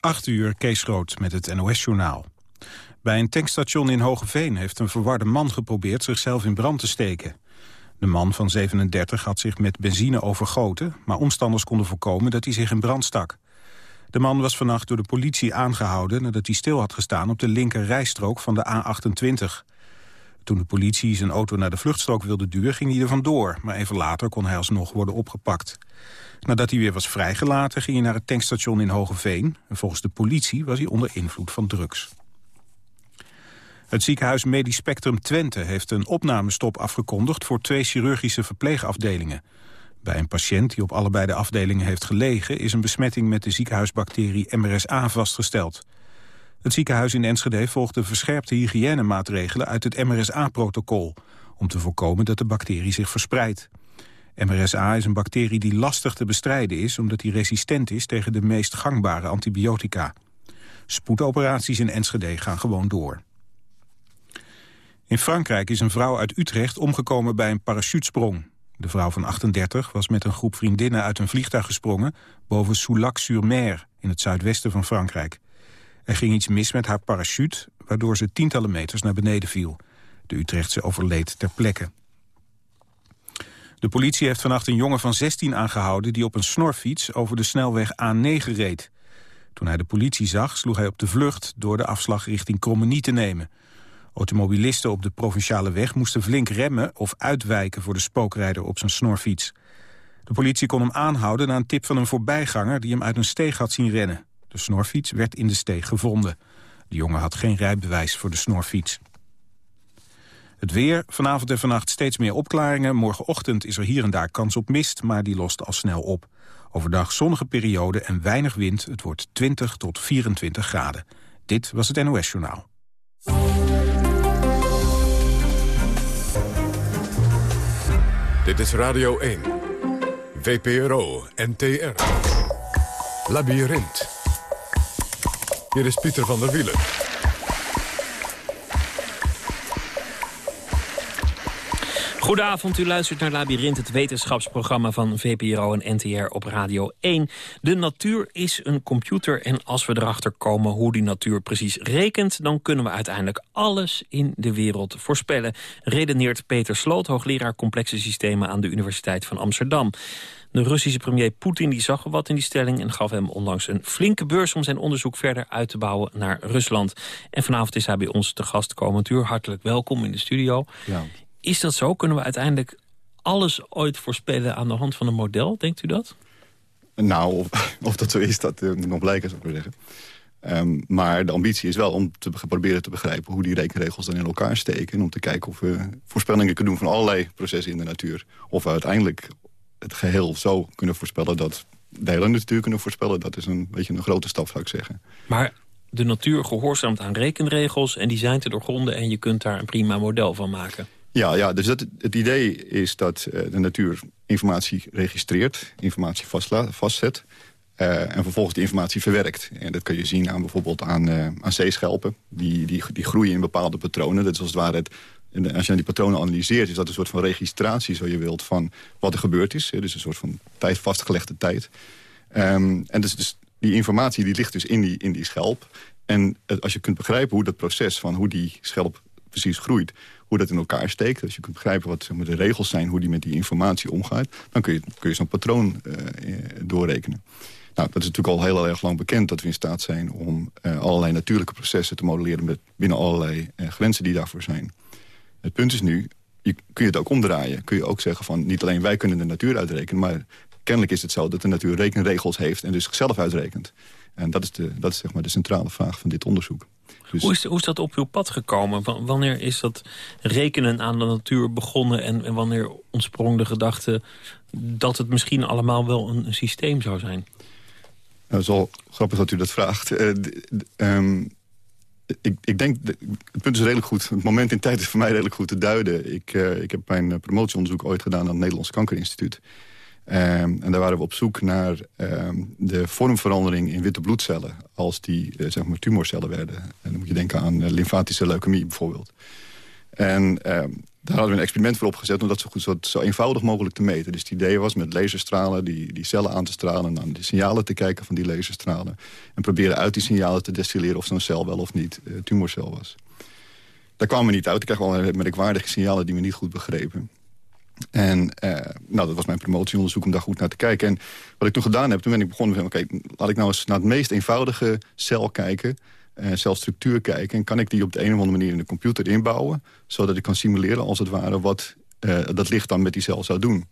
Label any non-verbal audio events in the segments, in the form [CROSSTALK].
8 uur, Kees Groot met het NOS-journaal. Bij een tankstation in Hogeveen heeft een verwarde man geprobeerd zichzelf in brand te steken. De man van 37 had zich met benzine overgoten, maar omstanders konden voorkomen dat hij zich in brand stak. De man was vannacht door de politie aangehouden nadat hij stil had gestaan op de linker rijstrook van de A28. Toen de politie zijn auto naar de vluchtstrook wilde duwen ging hij er vandoor, maar even later kon hij alsnog worden opgepakt. Nadat hij weer was vrijgelaten ging hij naar het tankstation in Hogeveen. En volgens de politie was hij onder invloed van drugs. Het ziekenhuis Medisch Spectrum Twente heeft een opnamestop afgekondigd voor twee chirurgische verpleegafdelingen. Bij een patiënt die op allebei de afdelingen heeft gelegen is een besmetting met de ziekenhuisbacterie MRSA vastgesteld. Het ziekenhuis in Enschede volgt de verscherpte hygiënemaatregelen uit het MRSA-protocol om te voorkomen dat de bacterie zich verspreidt. MRSA is een bacterie die lastig te bestrijden is... omdat die resistent is tegen de meest gangbare antibiotica. Spoedoperaties in Enschede gaan gewoon door. In Frankrijk is een vrouw uit Utrecht omgekomen bij een parachutesprong. De vrouw van 38 was met een groep vriendinnen uit een vliegtuig gesprongen... boven Soulac-sur-Mer in het zuidwesten van Frankrijk. Er ging iets mis met haar parachute, waardoor ze tientallen meters naar beneden viel. De Utrechtse overleed ter plekke. De politie heeft vannacht een jongen van 16 aangehouden... die op een snorfiets over de snelweg A9 reed. Toen hij de politie zag, sloeg hij op de vlucht... door de afslag richting Krommenie te nemen. Automobilisten op de provinciale weg moesten flink remmen... of uitwijken voor de spookrijder op zijn snorfiets. De politie kon hem aanhouden na een tip van een voorbijganger... die hem uit een steeg had zien rennen. De snorfiets werd in de steeg gevonden. De jongen had geen rijbewijs voor de snorfiets. Het weer, vanavond en vannacht steeds meer opklaringen. Morgenochtend is er hier en daar kans op mist, maar die lost al snel op. Overdag zonnige periode en weinig wind. Het wordt 20 tot 24 graden. Dit was het NOS Journaal. Dit is Radio 1. VPRO NTR. Labyrinth. Hier is Pieter van der Wielen. Goedenavond, u luistert naar Labyrinth, het wetenschapsprogramma van VPRO en NTR op Radio 1. De natuur is een computer en als we erachter komen hoe die natuur precies rekent... dan kunnen we uiteindelijk alles in de wereld voorspellen. Redeneert Peter Sloot, hoogleraar complexe systemen aan de Universiteit van Amsterdam. De Russische premier Poetin die zag wat in die stelling... en gaf hem onlangs een flinke beurs om zijn onderzoek verder uit te bouwen naar Rusland. En vanavond is hij bij ons te gast komend uur. Hartelijk welkom in de studio. Ja. Is dat zo? Kunnen we uiteindelijk alles ooit voorspellen aan de hand van een model? Denkt u dat? Nou, of, [LAUGHS] of dat zo is, dat uh, moet nog blijken, zou ik maar zeggen. Um, maar de ambitie is wel om te proberen te begrijpen... hoe die rekenregels dan in elkaar steken. En om te kijken of we voorspellingen kunnen doen van allerlei processen in de natuur. Of we uiteindelijk het geheel zo kunnen voorspellen... dat de hele natuur kunnen voorspellen. Dat is een beetje een grote stap, zou ik zeggen. Maar de natuur gehoorzaamt aan rekenregels... en die zijn te doorgronden en je kunt daar een prima model van maken. Ja, ja dus dat, het idee is dat eh, de natuur informatie registreert, informatie vastzet... Uh, en vervolgens die informatie verwerkt. En dat kun je zien aan bijvoorbeeld aan, uh, aan zeeschelpen. Die, die, die groeien in bepaalde patronen. Dat is als het ware het, als je die patronen analyseert... is dat een soort van registratie, zo je wilt, van wat er gebeurd is. Dus een soort van tijd, vastgelegde tijd. Um, en dus, dus die informatie die ligt dus in die, in die schelp. En als je kunt begrijpen hoe dat proces van hoe die schelp precies groeit hoe dat in elkaar steekt. Als je kunt begrijpen wat zeg maar, de regels zijn, hoe die met die informatie omgaat... dan kun je, kun je zo'n patroon uh, doorrekenen. Nou, dat is natuurlijk al heel erg lang bekend dat we in staat zijn... om uh, allerlei natuurlijke processen te modelleren... Met binnen allerlei grenzen die daarvoor zijn. Het punt is nu, je, kun je het ook omdraaien. Kun je ook zeggen van, niet alleen wij kunnen de natuur uitrekenen... maar kennelijk is het zo dat de natuur rekenregels heeft... en dus zichzelf uitrekent. En dat is, de, dat is zeg maar de centrale vraag van dit onderzoek. Dus- hoe, is, hoe is dat op uw pad gekomen? wanneer is dat rekenen aan de natuur begonnen... en, en wanneer ontsprong de gedachte dat het misschien allemaal wel een, systeem zou zijn? Nou, zo grappig dat u dat vraagt. Uh, um, ik, ik, denk, het punt is redelijk goed. Het moment in tijd is voor mij redelijk goed te duiden. Ik, uh, ik heb mijn eh, promotieonderzoek ooit gedaan aan het Nederlands Kankerinstituut. Ehm, en daar waren we op zoek naar ehm, de vormverandering in witte bloedcellen... als die uh, zeg maar tumorcellen werden. En dan moet je denken aan lymfatische leukemie bijvoorbeeld. En ehm, daar hadden we een experiment voor opgezet... om dat zo, goed, zo, zo, eenvoudig mogelijk te meten. Dus het idee was met laserstralen die, die cellen aan te stralen... en dan de signalen te kijken van die laserstralen. En proberen uit die signalen te destilleren... of zo'n cel wel of niet uh, tumorcel was. Daar kwamen we niet uit. Ik kreeg wel merkwaardige signalen die we niet goed begrepen. En uh, nou, dat was mijn promotieonderzoek om daar goed naar te kijken. En wat ik toen gedaan heb, toen ben ik begonnen met... oké, laat ik nou eens naar het meest eenvoudige cel kijken... Uh, celstructuur kijken. En kan ik die op de een of andere manier in de computer inbouwen... zodat ik kan simuleren, als het ware, wat uh, dat licht dan met die cel zou doen.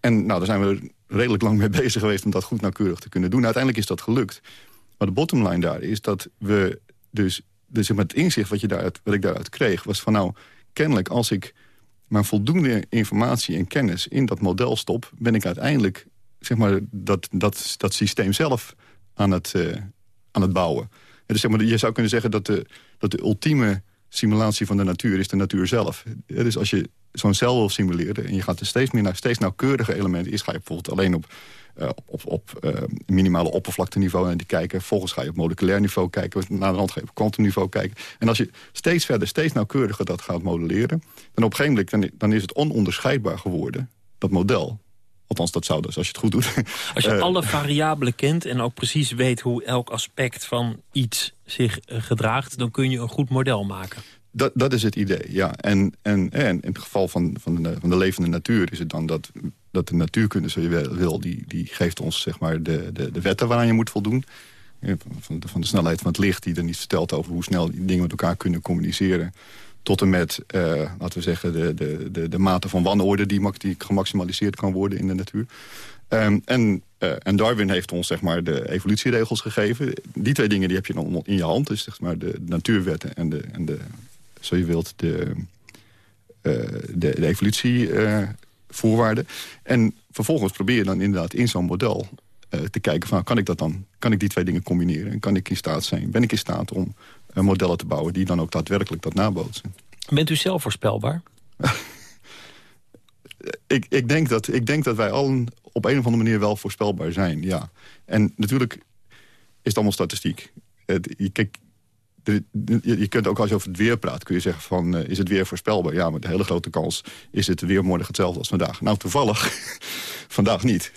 En nou, daar zijn we redelijk lang mee [LAUGHS] bezig geweest... om dat goed nauwkeurig te kunnen doen. Uiteindelijk is dat gelukt. Maar de bottom line daar is dat we dus... dus maar, het inzicht wat, je daaruit, wat ik daaruit kreeg... was van nou, kennelijk als ik maar voldoende informatie en kennis in dat model stop... ben ik uiteindelijk zeg maar, dat, dat, dat systeem zelf aan het, uh, aan het bouwen. Dus zeg maar, je zou kunnen zeggen dat de, dat de ultieme simulatie van de natuur is de natuur zelf. dus als je zo'n cel wil simuleren en je gaat er steeds meer naar steeds nauwkeurige elementen... is ga je bijvoorbeeld alleen op uh, op, op uh, minimale oppervlakteniveau en die kijken. Vervolgens ga je op moleculair niveau kijken. Naar de hand ga je op kwantumniveau kijken. En als je steeds verder, steeds nauwkeuriger dat gaat modelleren... dan op een gegeven moment dan, dan is het ononderscheidbaar geworden, dat model. Althans, dat zou dus, als je het goed doet. [LAUGHS] Als je alle variabelen kent en ook precies weet hoe elk aspect van iets zich gedraagt... dan kun je een goed model maken. Dat, dat is het idee, ja. En, en, en in het geval van, van, de, van de levende natuur is het dan dat dat de natuurkunde, zo je wil, die, die geeft ons zeg maar, de, de, de wetten waaraan je moet voldoen. Van de, van de snelheid van het licht, die dan niet vertelt over hoe snel die dingen met elkaar kunnen communiceren. Tot en met, uh, laten we zeggen, de, de, de, de mate van wanorde die, gemaximaliseerd kan worden in de natuur. Um, en, uh, en Darwin heeft ons zeg maar, de evolutieregels gegeven. Die twee dingen die heb je dan in je hand. Dus zeg maar, de natuurwetten en de, en de zo je wilt, de, uh, de, de evolutie voorwaarden. En vervolgens probeer je dan inderdaad in zo'n model te kijken van kan ik dat dan? Kan ik die twee dingen combineren? En kan ik in staat zijn? Ben ik in staat om modellen te bouwen die dan ook daadwerkelijk dat nabootsen? Bent u zelf voorspelbaar? [LAUGHS] ik, ik, denk dat, ik denk dat wij allen op een of andere manier wel voorspelbaar zijn, ja. En natuurlijk is het allemaal statistiek. Het, kijk, je kunt ook als je over het weer praat, kun je zeggen van, uh, is het weer voorspelbaar? Ja, maar de hele grote kans is het weer morgen hetzelfde als vandaag. Nou, toevallig vandaag niet.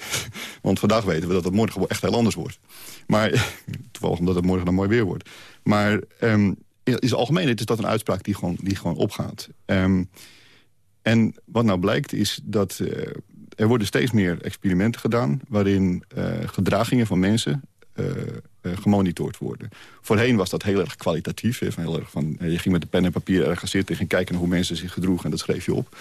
Want vandaag weten we dat het morgen echt heel anders wordt. Maar [LAUGHS] toevallig omdat het morgen dan mooi weer wordt. Maar um, in het algemeen is dat een uitspraak die gewoon, die gewoon opgaat. Um, en wat nou blijkt is dat uh, er worden steeds meer experimenten gedaan... waarin uh, gedragingen van mensen uh, gemonitord worden. Voorheen was dat heel erg kwalitatief. heel erg van, je ging met de pen en papier ergens zitten... en ging kijken naar hoe mensen zich gedroegen en dat schreef je op.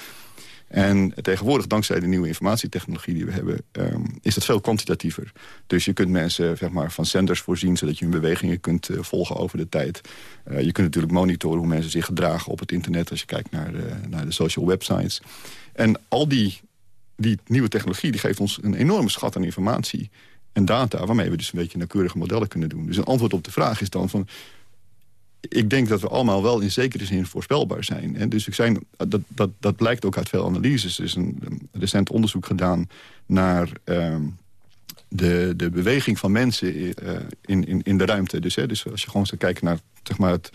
En tegenwoordig, dankzij de nieuwe informatietechnologie die we hebben... Um, is dat veel kwantitatiever. Dus je kunt mensen zeg maar, van zenders voorzien... zodat je hun bewegingen kunt uh, volgen over de tijd. Uh, je kunt natuurlijk monitoren hoe mensen zich gedragen op het internet... als je kijkt naar de, naar de social websites. En al die, die nieuwe technologie die geeft ons een enorme schat aan informatie en data... waarmee we dus een beetje nauwkeurige modellen kunnen doen. Dus een antwoord op de vraag is dan van... ik denk dat we allemaal wel in zekere zin voorspelbaar zijn. En dus ik zijn, dat, dat, dat blijkt ook uit veel analyses. Er is een, recent onderzoek gedaan naar... Uh, de, de beweging van mensen uh, in, in, in de ruimte. Dus, hè, dus als je gewoon zou kijken naar zeg maar, het,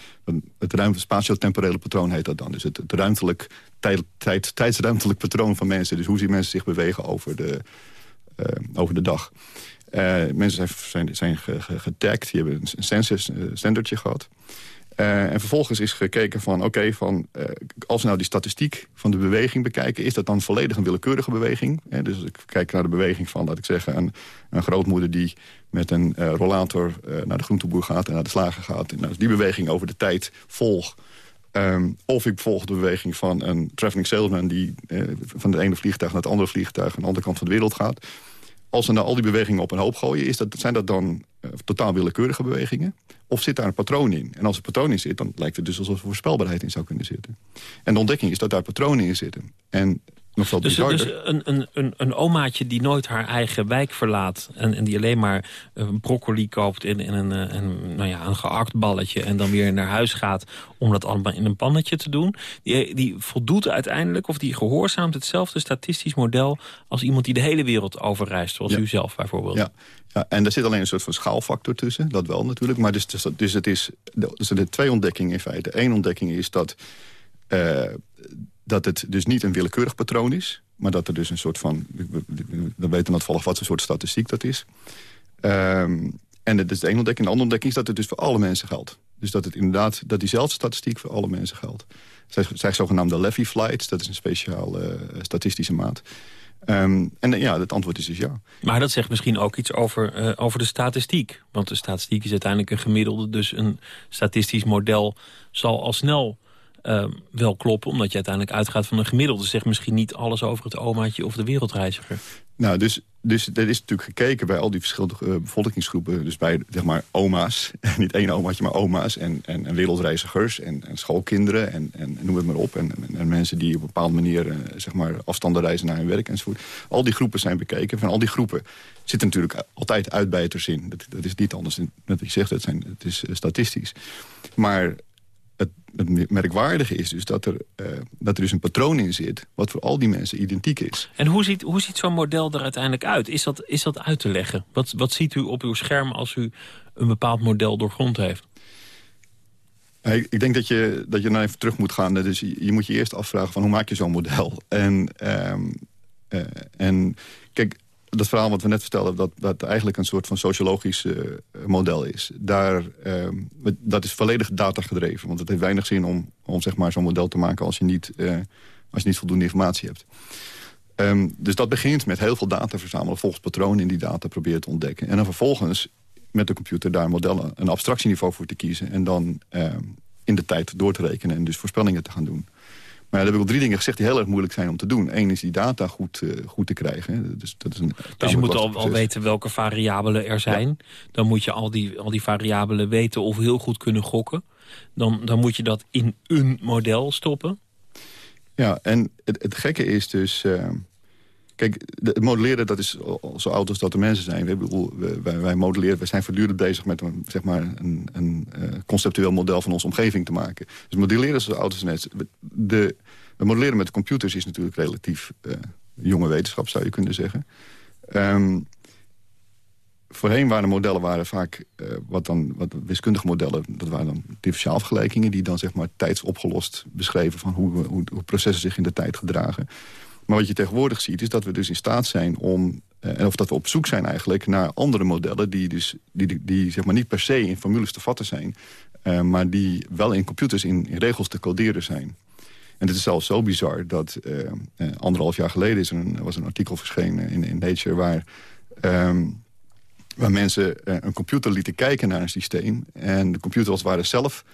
het ruimte, spatio-temporele patroon heet dat dan. Dus het, het ruimtelijk, tijd, tijd, tijdsruimtelijk patroon van mensen. Dus hoe zien mensen zich bewegen over de, uh, over de dag. Uh, mensen zijn, zijn, zijn getagd, die hebben een census, sendertje gehad. Uh, en vervolgens is gekeken van, oké, van als we nou die statistiek van de beweging bekijken... is dat dan volledig een willekeurige beweging? dus ik kijk naar de beweging van, laat ik zeggen, een, een grootmoeder... die met een rollator naar de groenteboer gaat en naar de slager gaat. En als die beweging over de tijd volg... Um, of ik volg de beweging van een traveling salesman... die van het ene vliegtuig naar het andere vliegtuig... aan de andere kant van de wereld gaat als we nou al die bewegingen op een hoop gooien... Is dat, zijn dat dan uh, totaal willekeurige bewegingen? Of zit daar een patroon in? En als er patroon in zit, dan lijkt het dus alsof er voorspelbaarheid in zou kunnen zitten. En de ontdekking is dat daar patronen in zitten. En nog veel dus, dus een, een, een, een omaatje die nooit haar eigen wijk verlaat... en, en die alleen maar uh, broccoli koopt in, in een, uh, een, nou ja, een geakt balletje... en dan weer naar huis gaat om dat allemaal in een pannetje te doen... die, die voldoet uiteindelijk, of die gehoorzaamt hetzelfde statistisch model... als iemand die de hele wereld overreist, zoals u zelf bijvoorbeeld. Ja. Ja, en er zit alleen een soort van schaalfactor tussen, dat wel natuurlijk. Maar dus, dus, dus het is, dus er zijn twee ontdekkingen in feite. Eén ontdekking is dat dat het dus niet een willekeurig patroon is... maar dat er dus een soort van... we weten volgens wat voor soort statistiek dat is. Um, en dat is de ene ontdekking. De andere ontdekking is dat het dus voor alle mensen geldt. Dus dat het inderdaad, dat diezelfde statistiek voor alle mensen geldt. Zij zijn zogenaamde Levy flights, dat is een speciaal uh, statistische maat. Um, en ja, het antwoord is dus ja. Maar dat zegt misschien ook iets over, uh, over de statistiek. Want de statistiek is uiteindelijk een gemiddelde. Dus een statistisch model zal al snel uh, wel kloppen. Omdat je uiteindelijk uitgaat van een gemiddelde. Zegt misschien niet alles over het omaatje of de wereldreiziger. Nou, dus, dus er is natuurlijk gekeken bij al die verschillende uh, bevolkingsgroepen. Dus bij, zeg maar, oma's. [LAUGHS] Niet één omaatje, maar oma's. En, en, en wereldreizigers en, en schoolkinderen. En, en, noem het maar op. En, en, mensen die op een bepaalde manier, uh, zeg maar, afstanden reizen naar hun werk enzovoort. Al die groepen zijn bekeken. Van al die groepen zitten natuurlijk altijd uitbijters in. Dat, dat is niet anders. Net ik zeg, het, zijn, het is uh, statistisch. Maar het, het merkwaardige is dus dat er, uh, dat er dus een patroon in zit... wat voor al die mensen identiek is. En hoe ziet, hoe ziet zo'n model er uiteindelijk uit? Is dat, is dat uit te leggen? Wat, wat ziet u op uw scherm als u een bepaald model doorgrond heeft? Ik, denk dat je, dat je nou even terug moet gaan. Dus je, je moet je eerst afvragen van hoe maak je zo'n model? En, um, uh, en kijk, dat verhaal wat we net vertelden... dat dat eigenlijk een soort van sociologisch uh, model is. Daar, uh, dat is volledig datagedreven. Want het heeft weinig zin om, om zeg maar, zo'n model te maken... als je niet, uh, als je niet voldoende informatie hebt. Um, dus dat begint met heel veel data verzamelen... volgens patronen in die data proberen te ontdekken. En dan vervolgens met de computer daar modellen... een abstractieniveau voor te kiezen... en dan in de tijd door te rekenen en dus voorspellingen te gaan doen. Maar ja, heb ik al drie dingen gezegd die heel erg moeilijk zijn om te doen. Eén is die data goed, uh, goed te krijgen. Dus, dat is een dus je moet al, al, weten welke variabelen er zijn. Ja. Dan moet je al die, al die variabelen weten of heel goed kunnen gokken. Dan, dan moet je dat in een model stoppen. Ja, en het, het gekke is dus... Uh, Kijk, het modelleren dat is zo oud als dat de mensen zijn. We, bedoel, wij, wij, modelleren, we zijn voortdurend bezig met een, zeg maar een, een uh, conceptueel model van onze omgeving te maken. Dus modelleren is zo oud als net. De, we modelleren met computers is natuurlijk relatief uh, jonge wetenschap, zou je kunnen zeggen. Um, voorheen waren modellen waren vaak uh, wat dan wat wiskundige modellen. Dat waren dan differentiaalvergelijkingen die dan zeg maar tijdsopgelost beschreven van hoe, hoe, processen zich in de tijd gedragen. Maar wat je tegenwoordig ziet is dat we dus in staat zijn om... Uh, of dat we op zoek zijn eigenlijk naar andere modellen... die, dus, die, die, zeg maar niet per se in formules te vatten zijn... Maar die wel in computers in, regels te coderen zijn. En het is zelfs zo bizar dat uh, anderhalf jaar geleden... Is er een, was een artikel verschenen in, in Nature... waar, um, waar mensen een computer lieten kijken naar een systeem... en de computer als het ware zelf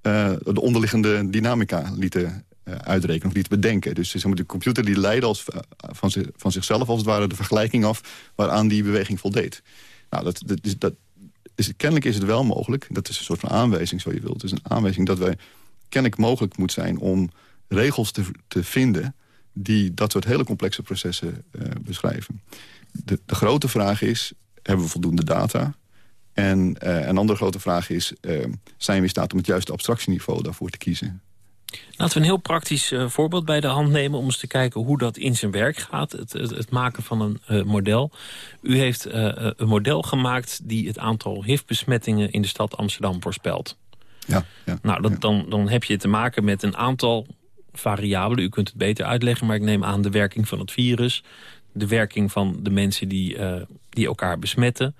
de onderliggende dynamica lieten uitrekenen of niet bedenken. Dus de computer die leidde als, van, van zichzelf als het ware de vergelijking af... waaraan die beweging voldeed. Nou, dat, dat, is, dat kennelijk is het wel mogelijk. Dat is een soort van aanwijzing, zo je wilt. Het is een aanwijzing dat wij kennelijk mogelijk moet zijn... om regels te, te vinden die dat soort hele complexe processen uh, beschrijven. De, de grote vraag is, hebben we voldoende data... En uh, een andere grote vraag is, uh, zijn we in staat om het juiste abstractieniveau daarvoor te kiezen? Laten we een heel praktisch voorbeeld bij de hand nemen... om eens te kijken hoe dat in zijn werk gaat. Het, het, het maken van een model. U heeft een model gemaakt die het aantal HIV-besmettingen... in de stad Amsterdam voorspelt. Ja, ja, nou, dat, dan, dan heb je te maken met een aantal variabelen. U kunt het beter uitleggen, maar ik neem aan de werking van het virus... de werking van de mensen die, die elkaar besmetten...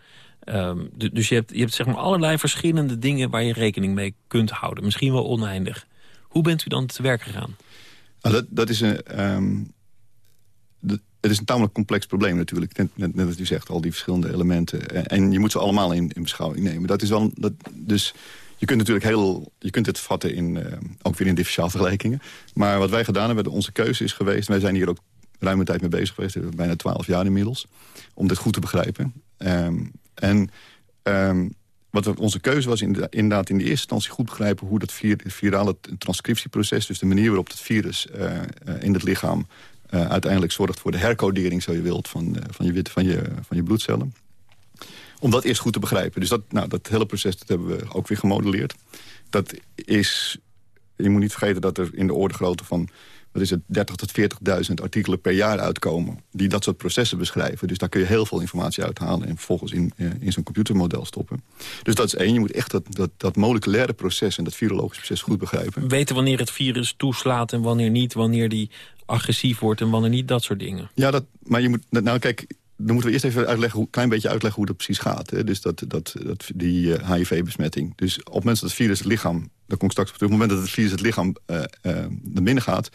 Um, dus je hebt, je hebt zeg maar allerlei verschillende dingen waar je rekening mee kunt houden. Misschien wel oneindig. Hoe bent u dan te werk gegaan? Nou, dat, dat is een... Dat, het is een tamelijk complex probleem natuurlijk. Net, net, net, als u zegt, al die verschillende elementen. En, en je moet ze allemaal in, in, beschouwing nemen. Dat is wel, dat, dus je kunt natuurlijk heel, je kunt het vatten in, uh, ook weer in differentiaalvergelijkingen. Maar wat wij gedaan hebben, onze keuze is geweest... wij zijn hier ook ruime tijd mee bezig geweest, bijna twaalf jaar inmiddels... om dit goed te begrijpen. Um, en um, wat onze keuze was inderdaad in de eerste instantie goed begrijpen... hoe dat virale transcriptieproces, dus de manier waarop het virus uh, uh, in het lichaam... Uiteindelijk zorgt voor de hercodering, zo je wilt, van, van, je, van, je, van je bloedcellen. Om dat eerst goed te begrijpen. Dus dat, nou, dat hele proces dat hebben we ook weer gemodelleerd. Dat is, je moet niet vergeten dat er in de orde grootte van wat is het, 30 tot 40.000 artikelen per jaar uitkomen... die dat soort processen beschrijven. Dus daar kun je heel veel informatie uithalen... en vervolgens in, uh, in zo'n computermodel stoppen. Dus dat is één. Je moet echt dat, dat, dat moleculaire proces en dat virologische proces goed begrijpen. Weten wanneer het virus toeslaat en wanneer niet. Wanneer die agressief wordt en wanneer niet, dat soort dingen. Ja, dat, maar je moet... Nou, kijk, dan moeten we eerst even uitleggen, een klein beetje uitleggen hoe dat precies gaat. Hè? Dus dat, dat, dat, die HIV-besmetting. Dus op het moment dat het virus het lichaam... daar kom ik straks op terug. Op het moment dat het virus het lichaam uh, naar binnen gaat...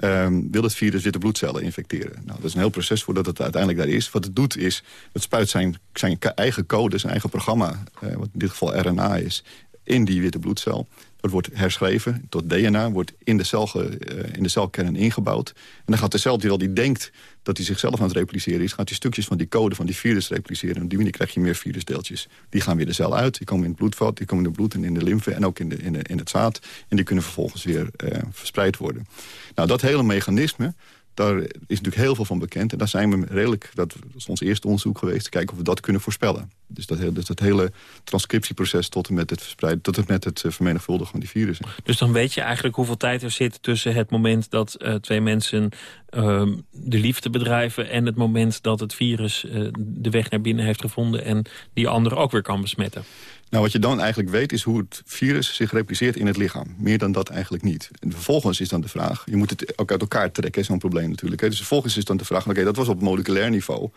Uh, wil het virus witte bloedcellen infecteren. Nou, dat is een heel proces voordat het uiteindelijk daar is. Wat het doet is, het spuit zijn, zijn eigen code, zijn eigen programma... wat in dit geval RNA is, in die witte bloedcel. Wordt herschreven tot DNA, wordt in de, cel, uh, in de celkern ingebouwd. En dan gaat de cel, terwijl die denkt dat hij zichzelf aan het repliceren is... gaat hij stukjes van die code van die virus repliceren. En op die manier krijg je meer virusdeeltjes. Die gaan weer de cel uit, die komen in het bloedvat... die komen in het bloed en in de lymfe en ook in, de, in, de, in het zaad. En die kunnen vervolgens weer uh, verspreid worden. Nou, dat hele mechanisme daar is natuurlijk heel veel van bekend. En daar zijn we redelijk, dat is ons eerste onderzoek geweest... te kijken of we dat kunnen voorspellen. Dus dat, dus dat hele transcriptieproces tot en met het verspreiden... tot met het eh, vermenigvuldigen van die virussen. Dus dan weet je eigenlijk hoeveel tijd er zit tussen het moment... dat uh, twee mensen uh, de liefde bedrijven... en het moment dat het virus uh, de weg naar binnen heeft gevonden... en die andere ook weer kan besmetten. Nou, wat je dan eigenlijk weet is hoe het virus zich repliceert in het lichaam. Meer dan dat eigenlijk niet. En vervolgens is dan de vraag, je moet het ook uit elkaar trekken, zo'n probleem natuurlijk. Hè. Dus vervolgens is dan de vraag, oké, dat was op moleculair niveau.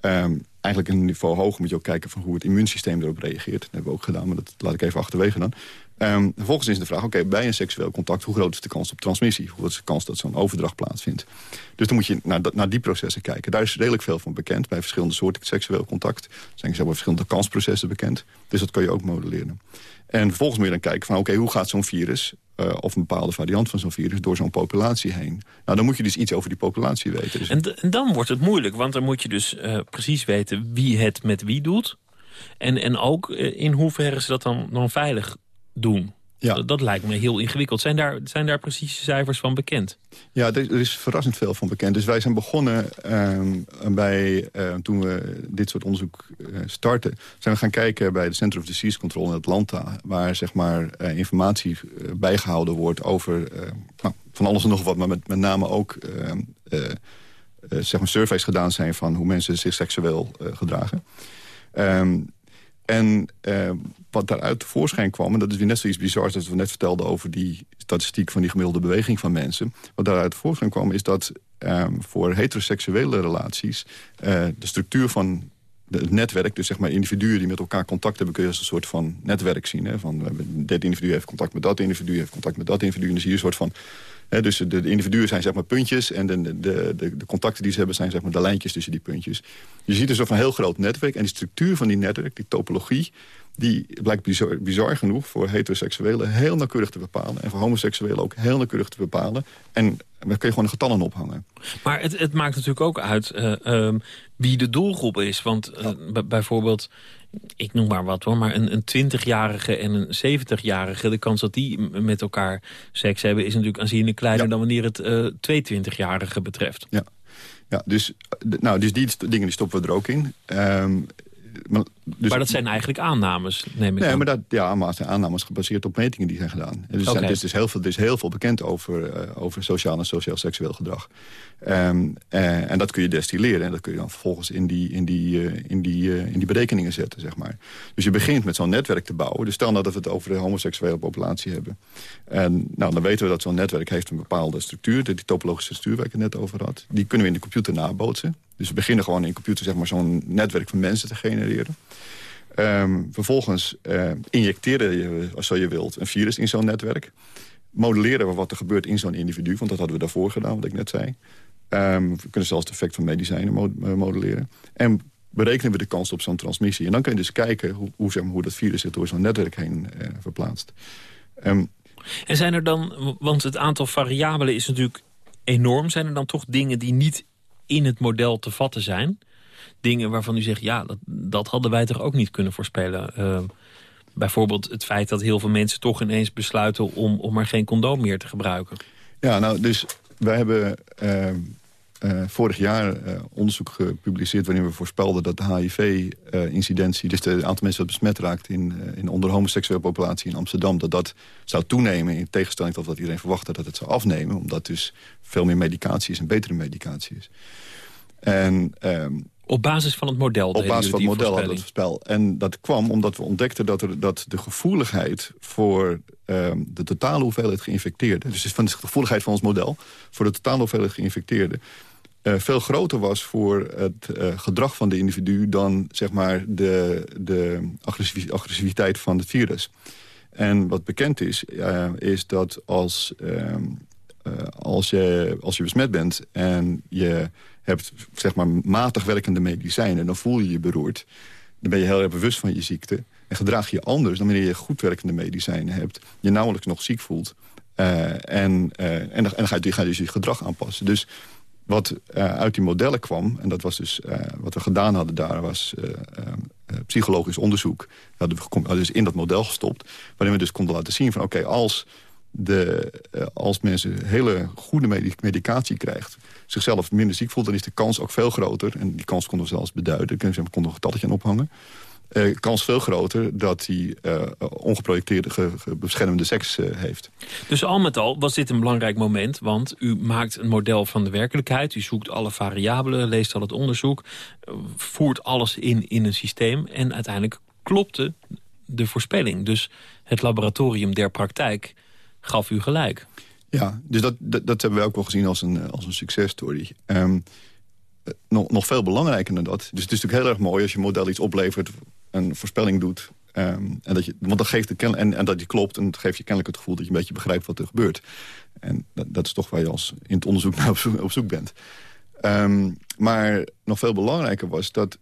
Um, eigenlijk een niveau hoger moet je ook kijken van hoe het immuunsysteem erop reageert. Dat hebben we ook gedaan, maar dat laat ik even achterwege dan. Um, vervolgens is de vraag, oké, bij een seksueel contact... hoe groot is de kans op transmissie? Hoe groot is de kans dat zo'n overdracht plaatsvindt? Dus dan moet je naar, naar, die processen kijken. Daar is redelijk veel van bekend. Bij verschillende soorten seksueel contact zijn zeg maar, verschillende kansprocessen bekend. Dus dat kan je ook modelleren. En vervolgens je dan kijken van, oké, hoe gaat zo'n virus... Uh, of een bepaalde variant van zo'n virus door zo'n populatie heen. Nou, dan moet je dus iets over die populatie weten. Dus... En, en, dan wordt het moeilijk, want dan moet je dus uh, precies weten... wie het met wie doet. En, en ook uh, in hoeverre ze dat dan, dan veilig doen. Ja. Dat, dat, lijkt me heel ingewikkeld. Zijn daar, zijn daar precieze cijfers van bekend? Ja, er, er is verrassend veel van bekend. Dus wij zijn begonnen um, bij, uh, toen we dit soort onderzoek uh, starten... zijn we gaan kijken bij de Center of Disease Control in Atlanta... waar zeg maar, uh, informatie bijgehouden wordt over nou, van alles en nog wat... maar met, met name ook zeg maar surveys gedaan zijn... van hoe mensen zich seksueel gedragen. Um, en uh, wat daaruit tevoorschijn kwam... en dat is weer net zoiets bizars als we net vertelden... over die statistiek van die gemiddelde beweging van mensen. Wat daaruit tevoorschijn kwam is dat um, voor heteroseksuele relaties... Uh, de structuur van het netwerk, dus zeg maar individuen die met elkaar contact hebben... kun je als een soort van netwerk zien. Hè? Van, dit individu heeft contact met dat individu, heeft contact met dat individu. En dan zie je een soort van dus de, individuen zijn zeg maar puntjes en de, de, de, de, contacten die ze hebben zijn zeg maar de lijntjes tussen die puntjes. Je ziet dus een heel groot netwerk en die structuur van die netwerk, die topologie, die blijkt bizar, bizar, genoeg voor heteroseksuelen heel nauwkeurig te bepalen. En voor homoseksuelen ook heel nauwkeurig te bepalen. En daar kun je gewoon de getallen ophangen. Maar het, het maakt natuurlijk ook uit uh, uh, wie de doelgroep is. Want uh, bijvoorbeeld, ik noem maar wat hoor... maar een, een 20-jarige en een 70-jarige... de kans dat die met elkaar seks hebben... is natuurlijk aanzienlijk kleiner ja. dan wanneer het twee 20-jarigen betreft. Ja. Ja, dus, nou, dus die dingen die stoppen we er ook in. Um, maar, dus, maar, dat zijn eigenlijk aannames, neem ik nee, aan. maar dat, ja, maar zijn aannames gebaseerd op metingen die zijn gedaan. Dus okay. er, is dus heel veel, er is heel veel bekend over, uh, over sociaal en sociaal-seksueel gedrag. Um, uh, en dat kun je destilleren en dat kun je dan vervolgens in die, in die, uh, in die, in die berekeningen zetten, zeg maar. Dus je begint met zo'n netwerk te bouwen. Dus stel nou dat we het over de homoseksuele populatie hebben. En nou, dan weten we dat zo'n netwerk heeft een bepaalde structuur. Die topologische structuur waar ik het net over had. Die kunnen we in de computer nabootsen. Dus we beginnen gewoon in de computer zeg maar, zo'n netwerk van mensen te genereren. Um, vervolgens uh, injecteren je, als je wilt, een virus in zo'n netwerk. Modelleren we wat er gebeurt in zo'n individu, want dat hadden we daarvoor gedaan, wat ik net zei. Um, we kunnen zelfs het effect van medicijnen modelleren. En berekenen we de kans op zo'n transmissie. En dan kun je dus kijken hoe, hoe, zeg maar, hoe dat virus zich door zo'n netwerk heen uh, verplaatst. Um, en zijn er dan, want het aantal variabelen is natuurlijk enorm... zijn er dan toch dingen die niet in het model te vatten zijn. Dingen waarvan u zegt, ja, dat, dat hadden wij toch ook niet kunnen voorspellen. Uh, bijvoorbeeld het feit dat heel veel mensen toch ineens besluiten... om, om maar geen condoom meer te gebruiken. Ja, nou, dus wij hebben... Uh, uh, vorig jaar uh, onderzoek gepubliceerd... waarin we voorspelden dat de HIV-incidentie... dus het aantal mensen dat besmet raakt in, in onder homoseksuele populatie in Amsterdam... dat dat zou toenemen in tegenstelling tot wat iedereen verwachtte... dat het zou afnemen, omdat dus veel meer medicatie is en betere medicatie is. En um, op basis van het model? Op basis van het model hadden we het voorspel. En dat kwam omdat we ontdekten dat, er, dat de gevoeligheid... voor um, de totale hoeveelheid geïnfecteerden... dus van de gevoeligheid van ons model... voor de totale hoeveelheid geïnfecteerden... Uh, veel groter was voor het uh, gedrag van de individu... dan zeg maar, de, de agressiviteit van het virus. En wat bekend is, uh, is dat als, ehm, als, je, als je besmet bent... en je hebt zeg maar, matig werkende medicijnen... dan voel je je beroerd. Dan ben je heel erg bewust van je ziekte. En gedraag je anders dan wanneer je goed werkende medicijnen hebt. Je nauwelijks nog ziek voelt. Uh, en, uh, en, dan, en ga je, ga je dus je gedrag aanpassen. Dus wat uh, uit die modellen kwam, en dat was dus wat we gedaan hadden daar... was psychologisch onderzoek. Dat hadden we dus in dat model gestopt. Waarin we dus konden laten zien van oké, als de, uh, als mensen hele goede medicatie krijgt... zichzelf minder ziek voelt, dan is de kans ook veel groter. En die kans konden we zelfs beduiden. Daar konden we een getalletje aan ophangen. Uh, kans veel groter dat hij uh, ongeprojecteerde ge, ge beschermende seks heeft. Dus al met al was dit een belangrijk moment... want u maakt een model van de werkelijkheid. U zoekt alle variabelen, leest al het onderzoek... voert alles in in een systeem... en uiteindelijk klopte de voorspelling. Dus het laboratorium der praktijk gaf u gelijk. Ja, dus dat, dat, hebben we ook wel gezien als een, als een successtory. Um, nog, nog veel belangrijker dan dat. Dus het is natuurlijk heel erg mooi als je model iets oplevert... een voorspelling doet. Um, en dat je, want dat geeft het en, en dat je klopt. En dat geeft je kennelijk het gevoel dat je een beetje begrijpt wat er gebeurt. En dat, dat is toch waar je als in het onderzoek [LAUGHS] naar op zoek, bent. Um, maar nog veel belangrijker was dat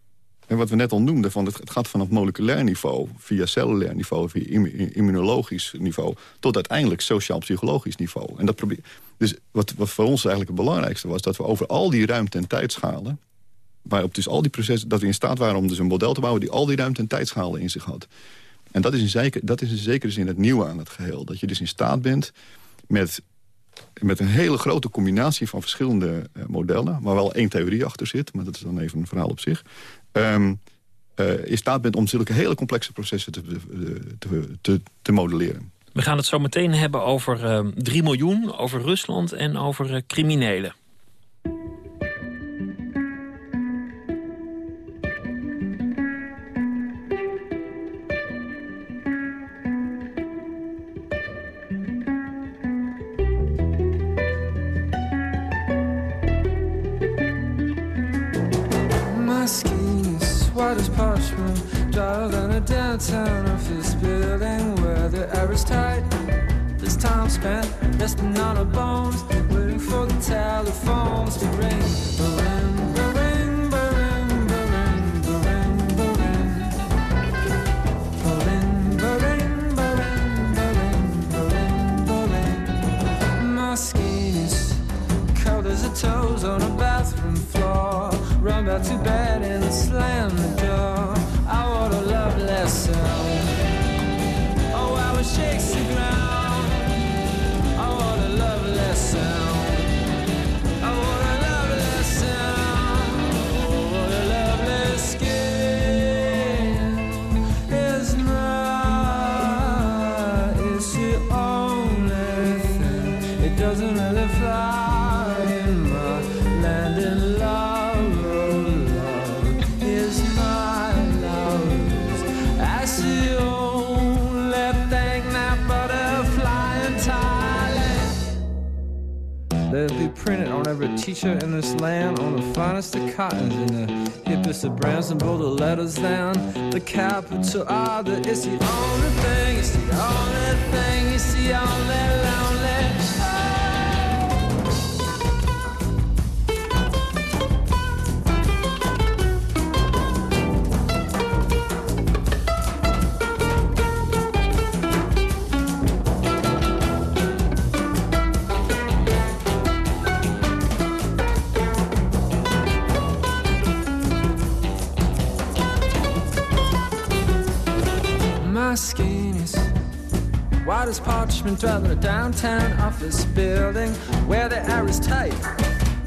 en wat we net al noemden, van het, gaat van het moleculair niveau... via cellulair niveau, via immunologisch niveau... tot uiteindelijk sociaal-psychologisch niveau. En dat probeer, dus wat, wat voor ons eigenlijk het belangrijkste was... dat we over al die ruimte- en tijdschalen... waarop dus al die processen, dat we in staat waren om dus een model te bouwen... die al die ruimte- en tijdschalen in zich had. En dat is, in zeker, dat is in zekere zin het nieuwe aan het geheel. Dat je dus in staat bent met met een hele grote combinatie van verschillende uh, modellen... waar wel één theorie achter zit, maar dat is dan even een verhaal op zich um, uh, in staat bent om zulke hele complexe processen te, te, te, te modelleren. We gaan het zo meteen hebben over uh, ehm, 3 miljoen, over Rusland en over uh, criminelen. Downtown office building where the air is tight. This time spent resting on our bones, waiting for the telephones to ring. Ba-ring, ba-ring, ba-ring, ba-ring, ba-ring, ba-ring. My skin is cold as the toes on a bathroom floor. Run back to bed and slam the door. In this land On the finest of cottons and the hippest of brands And bold the letters down The capital. Ah, R that it's the only thing It's the only thing It's the only as driving a downtown office building where the air is tight.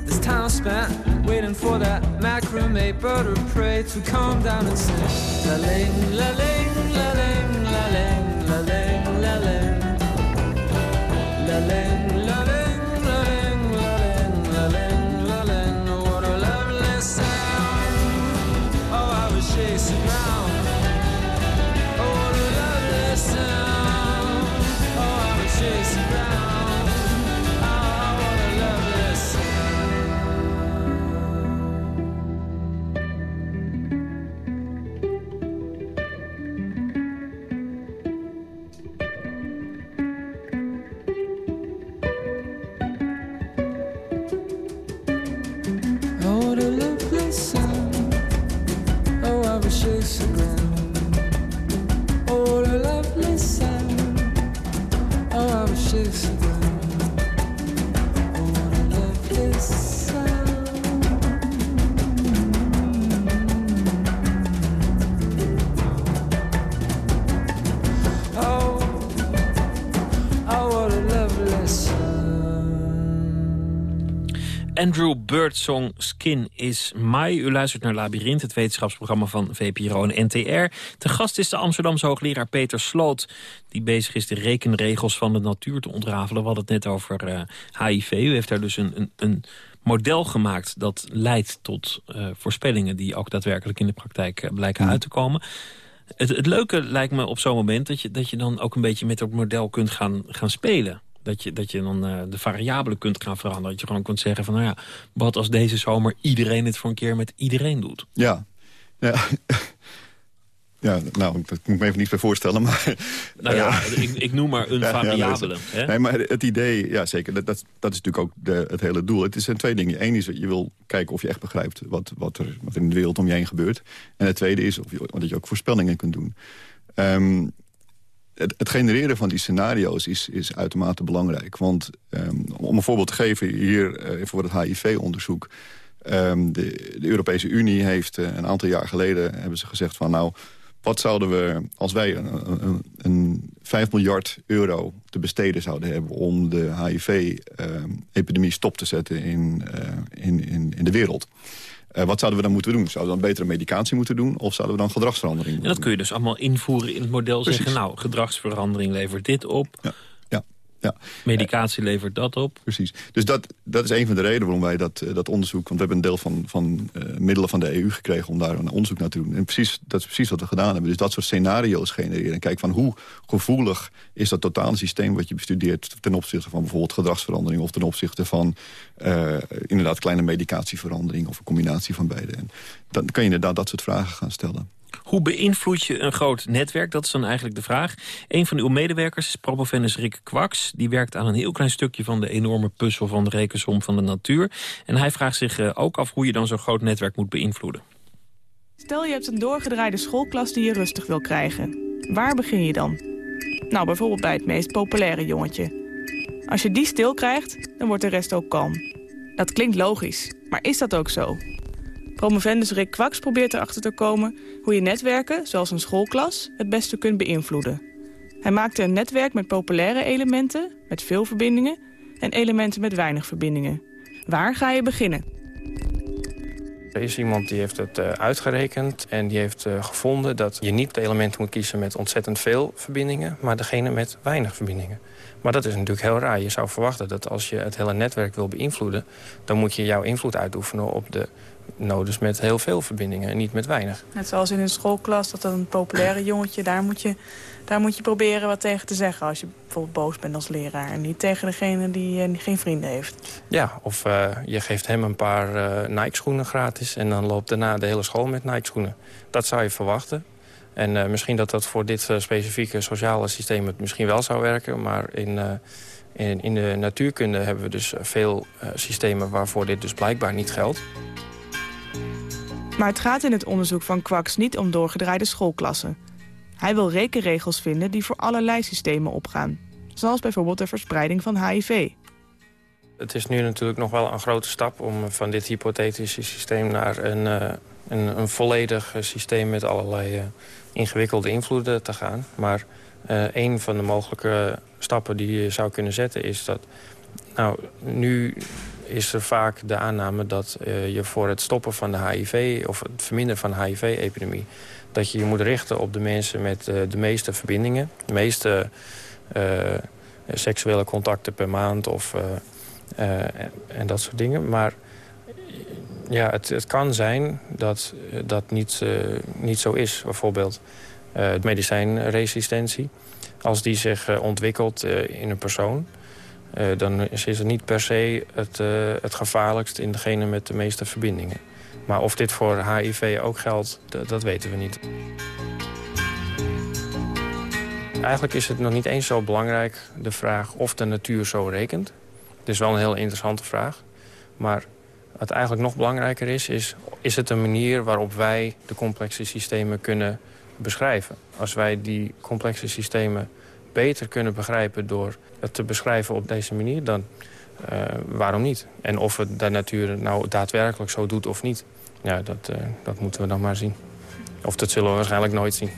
This time spent waiting for that macrame bird of prey to come down and sing. La ling, la ling, la ling, la ling, la ling, la ling, la ling. Andrew Birdsong Skin is My. U luistert naar Labyrinth, het wetenschapsprogramma van VPRO en NTR. Te gast is de Amsterdamse hoogleraar Peter Sloot... die bezig is de rekenregels van de natuur te ontrafelen. We hadden het net over HIV. Eh, U heeft daar dus een, een, een model gemaakt dat leidt tot uh, voorspellingen... die ook daadwerkelijk in de praktijk uh, blijken uit te komen. Het, het leuke lijkt me op zo'n moment dat je, dat je dan ook een beetje met dat model kunt gaan, gaan spelen. Dat je, dat je dan uh, de variabelen kunt gaan veranderen. Dat je gewoon kunt zeggen van, nou ja, wat als deze zomer iedereen het voor een keer met iedereen doet? Ja, ja. [LAUGHS] Ja, nou, dat moet ik me even niet bij voorstellen. Maar, nou ja, ik, ik, noem maar een [LAUGHS] variabele. Ja, nee, maar het idee, ja zeker, dat, dat, dat is natuurlijk ook de, het hele doel. Het zijn twee dingen. Eén is, je wil kijken of je echt begrijpt wat, wat, er, wat er in de wereld om je heen gebeurt. En het tweede is of je, dat je ook voorspellingen kunt doen. Um, het, genereren van die scenario's is, is uitermate belangrijk. Want um, om een voorbeeld te geven, hier uh, voor het HIV-onderzoek... Um, de, de, Europese Unie heeft uh, een aantal jaar geleden hebben ze gezegd van... nou, wat zouden we, als wij een, een, een 5 miljard euro te besteden zouden hebben... om de HIV-epidemie ehm, stop te zetten uh, in, in, in de wereld... Uh, wat zouden we dan moeten doen? Zouden we dan betere medicatie moeten doen? Of zouden we dan gedragsverandering moeten En dat kun je dus allemaal invoeren in het model. Zeggen, nou, gedragsverandering levert dit op. Ja. Ja. Medicatie levert dat op. Precies. Dus dat, dat is een van de redenen waarom wij dat, eh, dat onderzoek... want we hebben een deel van, van uh, middelen van de EU gekregen... om daar een onderzoek naar te doen. En precies, dat is precies wat we gedaan hebben. Dus dat soort scenario's genereren. En kijk van hoe gevoelig is dat totale systeem... wat je bestudeert ten opzichte van bijvoorbeeld gedragsverandering... of ten opzichte van uh, inderdaad kleine medicatieverandering... of een combinatie van beide. En dan kan je inderdaad dat soort vragen gaan stellen. Hoe beïnvloed je een groot netwerk? Dat is dan eigenlijk de vraag. Een van uw medewerkers is Rick Kwaks. Die werkt aan een heel klein stukje van de enorme puzzel van de rekensom van de natuur. En hij vraagt zich eh, ook af hoe je dan zo'n groot netwerk moet beïnvloeden. Stel je hebt een doorgedraaide schoolklas die je rustig wil krijgen. Waar begin je dan? Nou, bijvoorbeeld bij het meest populaire jongetje. Als je die stil krijgt, dan wordt de rest ook kalm. Dat klinkt logisch, maar is dat ook zo? Promovendus Rick Kwaks probeert erachter te komen hoe je netwerken, zoals een schoolklas, het beste kunt beïnvloeden. Hij maakte een netwerk met populaire elementen, met veel verbindingen, en elementen met weinig verbindingen. Waar ga je beginnen? Er is iemand die heeft het uh, uitgerekend en die heeft uh, gevonden dat je niet de elementen moet kiezen met ontzettend veel verbindingen, maar degene met weinig verbindingen. Maar dat is natuurlijk heel raar. Je zou verwachten dat als je het hele netwerk wil beïnvloeden... dan moet je jouw invloed uitoefenen op de nodes met heel veel verbindingen en niet met weinig. Net zoals in een schoolklas, dat een populaire jongetje... daar moet je, daar moet je proberen wat tegen te zeggen als je bijvoorbeeld boos bent als leraar... en niet tegen degene die, uh, geen vrienden heeft. Ja, of uh, je geeft hem een paar uh, Nike-schoenen gratis... en dan loopt daarna de hele school met Nike-schoenen. Dat zou je verwachten. En uh, misschien dat dat voor dit specifieke sociale systeem het misschien wel zou werken. Maar in, in, in, de natuurkunde hebben we dus veel systemen waarvoor dit dus blijkbaar niet geldt. Maar het gaat in het onderzoek van Kwaks niet om doorgedraaide schoolklassen. Hij wil rekenregels vinden die voor allerlei systemen opgaan. Zoals bijvoorbeeld de verspreiding van HIV. Het is nu natuurlijk nog wel een grote stap om van dit hypothetische systeem naar een, een, een volledig systeem met allerlei ingewikkelde invloeden te gaan. Maar uh, een van de mogelijke stappen die je zou kunnen zetten is dat... Nou, nu is er vaak de aanname dat uh, je voor het stoppen van de HIV... of het verminderen van de HIV-epidemie... dat je je moet richten op de mensen met uh, de meeste verbindingen... de meeste uh, seksuele contacten per maand of, en dat soort dingen. Maar ja, het, het kan zijn dat dat niet, niet zo is. Bijvoorbeeld het medicijnresistentie. Als die zich ontwikkelt in een persoon uh, dan is, is het niet per se het, uh, het gevaarlijkst in degene met de meeste verbindingen. Maar of dit voor HIV ook geldt, dat weten we niet. Eigenlijk is het nog niet eens zo belangrijk, de vraag of de natuur zo rekent. Het is wel een heel interessante vraag. Maar wat eigenlijk nog belangrijker is, is... is het een manier waarop wij de complexe systemen kunnen beschrijven. Als wij die complexe systemen beter kunnen begrijpen door het te beschrijven op deze manier, dan uh, waarom niet? En of het de natuur nou daadwerkelijk zo doet of niet, ja, dat, uh, dat moeten we dan maar zien. Of dat zullen we waarschijnlijk nooit zien.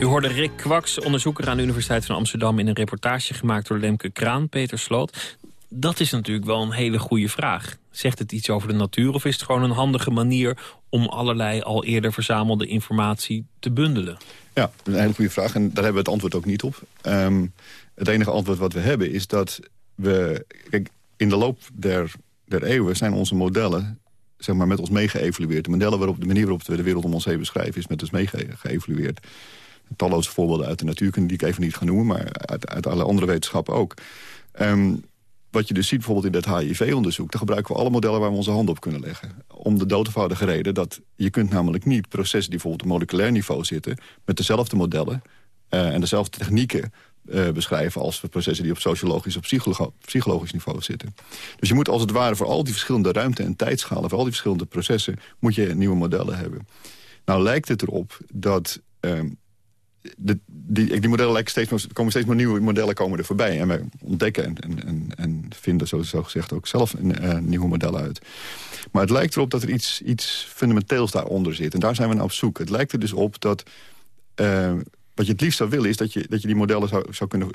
U hoorde Rick Kwaks, onderzoeker aan de Universiteit van Amsterdam... in een reportage gemaakt door Lemke Kraan, Peter Sloot. Dat is natuurlijk wel een hele goede vraag. Zegt het iets over de natuur of is het gewoon een handige manier... om allerlei al eerder verzamelde informatie te bundelen? Ja, een hele goede vraag en daar hebben we het antwoord ook niet op. Um, het enige antwoord wat we hebben is dat we... Kijk, in de loop der, der eeuwen zijn onze modellen zeg maar, met ons meegeëvalueerd. De modellen waarop de manier waarop we de wereld om ons heen beschrijven... is met ons meegeëvalueerd. Talloze voorbeelden uit de natuurkunde die ik even niet ga noemen... maar uit, uit alle andere wetenschappen ook. Um, wat je dus ziet bijvoorbeeld in dat HIV-onderzoek... dan gebruiken we alle modellen waar we onze hand op kunnen leggen. Om de doodvoudige reden dat je kunt namelijk niet processen... die bijvoorbeeld op moleculair niveau zitten... met dezelfde modellen uh, en dezelfde technieken uh, beschrijven... als processen die op sociologisch of psycholo psychologisch niveau zitten. Dus je moet als het ware voor al die verschillende ruimte- en tijdschalen... voor al die verschillende processen moet je nieuwe modellen hebben. Nou lijkt het erop dat... Uh, de, die, die modellen lijken steeds meer, komen steeds meer nieuwe modellen komen er voorbij. En wij ontdekken en, en, en vinden zo, zo gezegd ook zelf een, uh, nieuwe modellen uit. Maar het lijkt erop dat er iets, iets fundamenteels daaronder zit. En daar zijn we naar op zoek. Het lijkt er dus op dat... Uh, wat je het liefst zou willen is dat je, dat je die modellen zou, zou kunnen,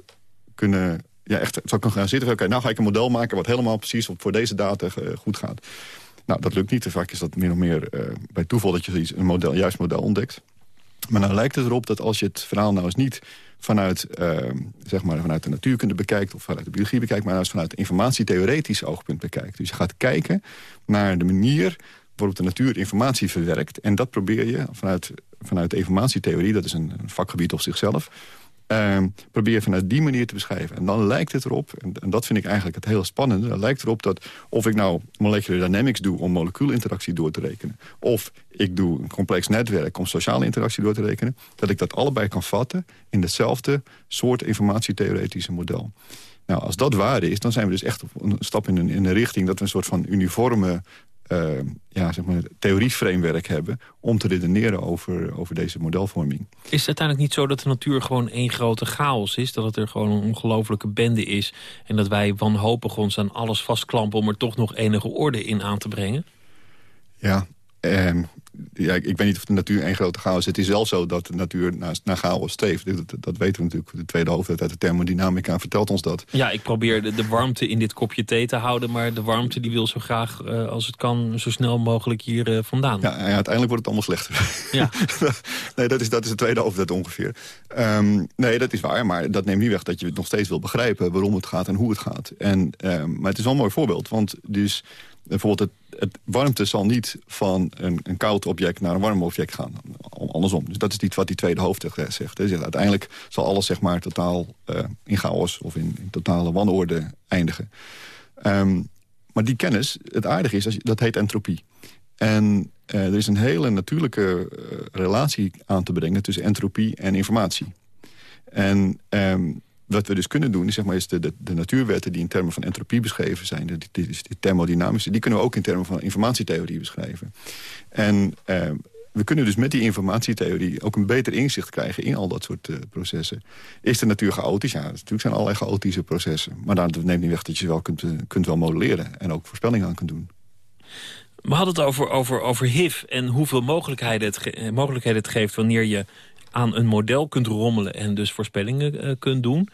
kunnen ja, echt zou kunnen gaan zitten. Oké, nou ga ik een model maken wat helemaal precies voor deze data uh, goed gaat. Nou, dat lukt niet. Vaak is dat min of meer bij toeval dat je een model, juist model ontdekt. Maar nou lijkt het erop dat als je het verhaal nou eens niet vanuit, uh, zeg maar vanuit de natuurkunde bekijkt... of vanuit de biologie bekijkt, maar nou eens vanuit informatietheoretisch oogpunt bekijkt. Dus je gaat kijken naar de manier waarop de natuur informatie verwerkt. En dat probeer je vanuit, vanuit de informatietheorie, dat is een vakgebied op zichzelf... Uh, probeer vanuit die manier te beschrijven. En dan lijkt het erop, en, en, dat vind ik eigenlijk het heel spannende... dan lijkt erop dat of ik nou molecular dynamics doe... om molecuulinteractie door te rekenen... of ik doe een complex netwerk om sociale interactie door te rekenen... dat ik dat allebei kan vatten in hetzelfde soort informatietheoretische model. Nou, als dat waar is, dan zijn we dus echt op een stap in een, in een richting... dat we een soort van uniforme uh, ja, zeg maar, theorieframewerk hebben... om te redeneren over, over deze modelvorming. Is het uiteindelijk niet zo dat de natuur gewoon één grote chaos is? Dat het er gewoon een ongelofelijke bende is... en dat wij wanhopig ons aan alles vastklampen... om er toch nog enige orde in aan te brengen? Ja, uh, ja, ik weet niet of de natuur één grote chaos is. Het is wel zo dat de natuur naar, naar chaos streeft. Dat, dat, weten we natuurlijk. De tweede hoofdwet uit de thermodynamica vertelt ons dat. Ja, ik probeer de, de, warmte in dit kopje thee te houden... maar de warmte die wil zo graag, uh, als het kan, zo snel mogelijk hier uh, vandaan. Ja, ja, uiteindelijk wordt het allemaal slechter. Ja. [LAUGHS] nee, dat is, dat is de tweede hoofdwet ongeveer. Um, nee, dat is waar, maar dat neemt niet weg dat je het nog steeds wil begrijpen... waarom het gaat en hoe het gaat. En, um, maar het is wel een mooi voorbeeld, want dus bijvoorbeeld het, het, warmte zal niet van een, een, koud object naar een warm object gaan. Andersom. Dus dat is iets wat die tweede hoofdstuk zegt. Dus uiteindelijk zal alles zeg maar totaal uh, in chaos of in, totale wanorde eindigen. Um, maar die kennis, het aardige is, dat heet entropie. En uh, er is een hele natuurlijke relatie aan te brengen tussen entropie en informatie. En um, wat we dus kunnen doen, is, zeg maar, is de, de, natuurwetten die in termen van entropie beschreven zijn, die, thermodynamische, die kunnen we ook in termen van informatietheorie beschrijven. En eh, we kunnen dus met die informatietheorie ook een beter inzicht krijgen in al dat soort uh, processen. Is de natuur chaotisch? Ja, natuurlijk zijn allerlei chaotische processen. Maar dat neemt niet weg dat je wel kunt, uh, kunt wel modelleren en ook voorspellingen aan kunt doen. We hadden het over, over, over HIV en hoeveel mogelijkheden het, mogelijkheden het geeft wanneer je aan een model kunt rommelen... en dus voorspellingen kunt doen.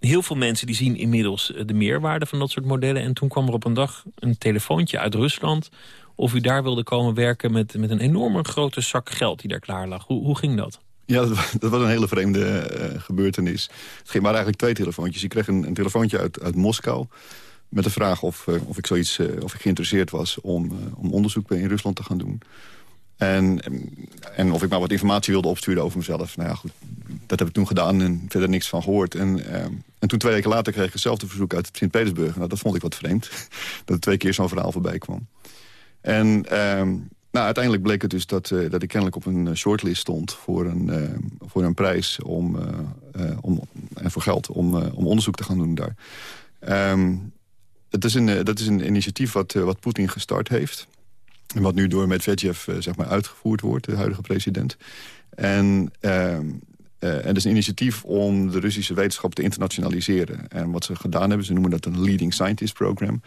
Heel veel mensen die zien inmiddels de meerwaarde van dat soort modellen. En toen kwam er op een dag een telefoontje uit Rusland... of u daar wilde komen werken met, met een enorme grote zak geld die daar klaar lag. Hoe, hoe ging dat? Ja, dat, was een hele vreemde uh, gebeurtenis. Het waren eigenlijk twee telefoontjes. Ik kreeg een, telefoontje uit, uit Moskou met de vraag of, of ik zoiets, of ik geïnteresseerd was om, om onderzoek in Rusland te gaan doen. En, en of ik maar wat informatie wilde opsturen over mezelf. Nou ja, goed, dat heb ik toen gedaan en verder niks van gehoord. En, en toen twee weken later kreeg ik hetzelfde verzoek uit Sint-Petersburg. Nou, dat vond ik wat vreemd, [LAUGHS] dat er twee keer zo'n verhaal voorbij kwam. En ehm, nou, uiteindelijk bleek het dus dat, uh, dat ik kennelijk op een shortlist stond... voor een, uh, voor een prijs om, uh, om, en voor geld om, om onderzoek te gaan doen daar. Um, het is een, dat is een initiatief wat, wat Poetin gestart heeft. En wat nu door Medvedev zeg maar, uitgevoerd wordt, de huidige president. En ehm, uh, en dat is een initiatief om de Russische wetenschap te internationaliseren. En wat ze gedaan hebben, ze noemen dat een Leading Scientist Program.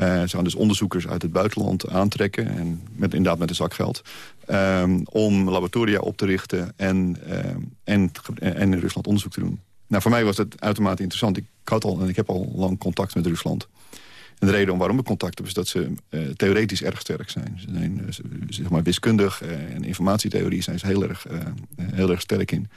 Uh, ze gaan dus onderzoekers uit het buitenland aantrekken, en met, inderdaad met een zak geld... Um, om laboratoria op te richten en, en, en in Rusland onderzoek te doen. Nou, voor mij was dat uitermate interessant. Ik had al en ik heb al lang contact met Rusland. En de reden om waarom ik contact heb is dat ze uh, theoretisch erg sterk zijn. Ze zijn uh, zeg maar wiskundig uh, en informatietheorie zijn ze heel erg, heel erg sterk in.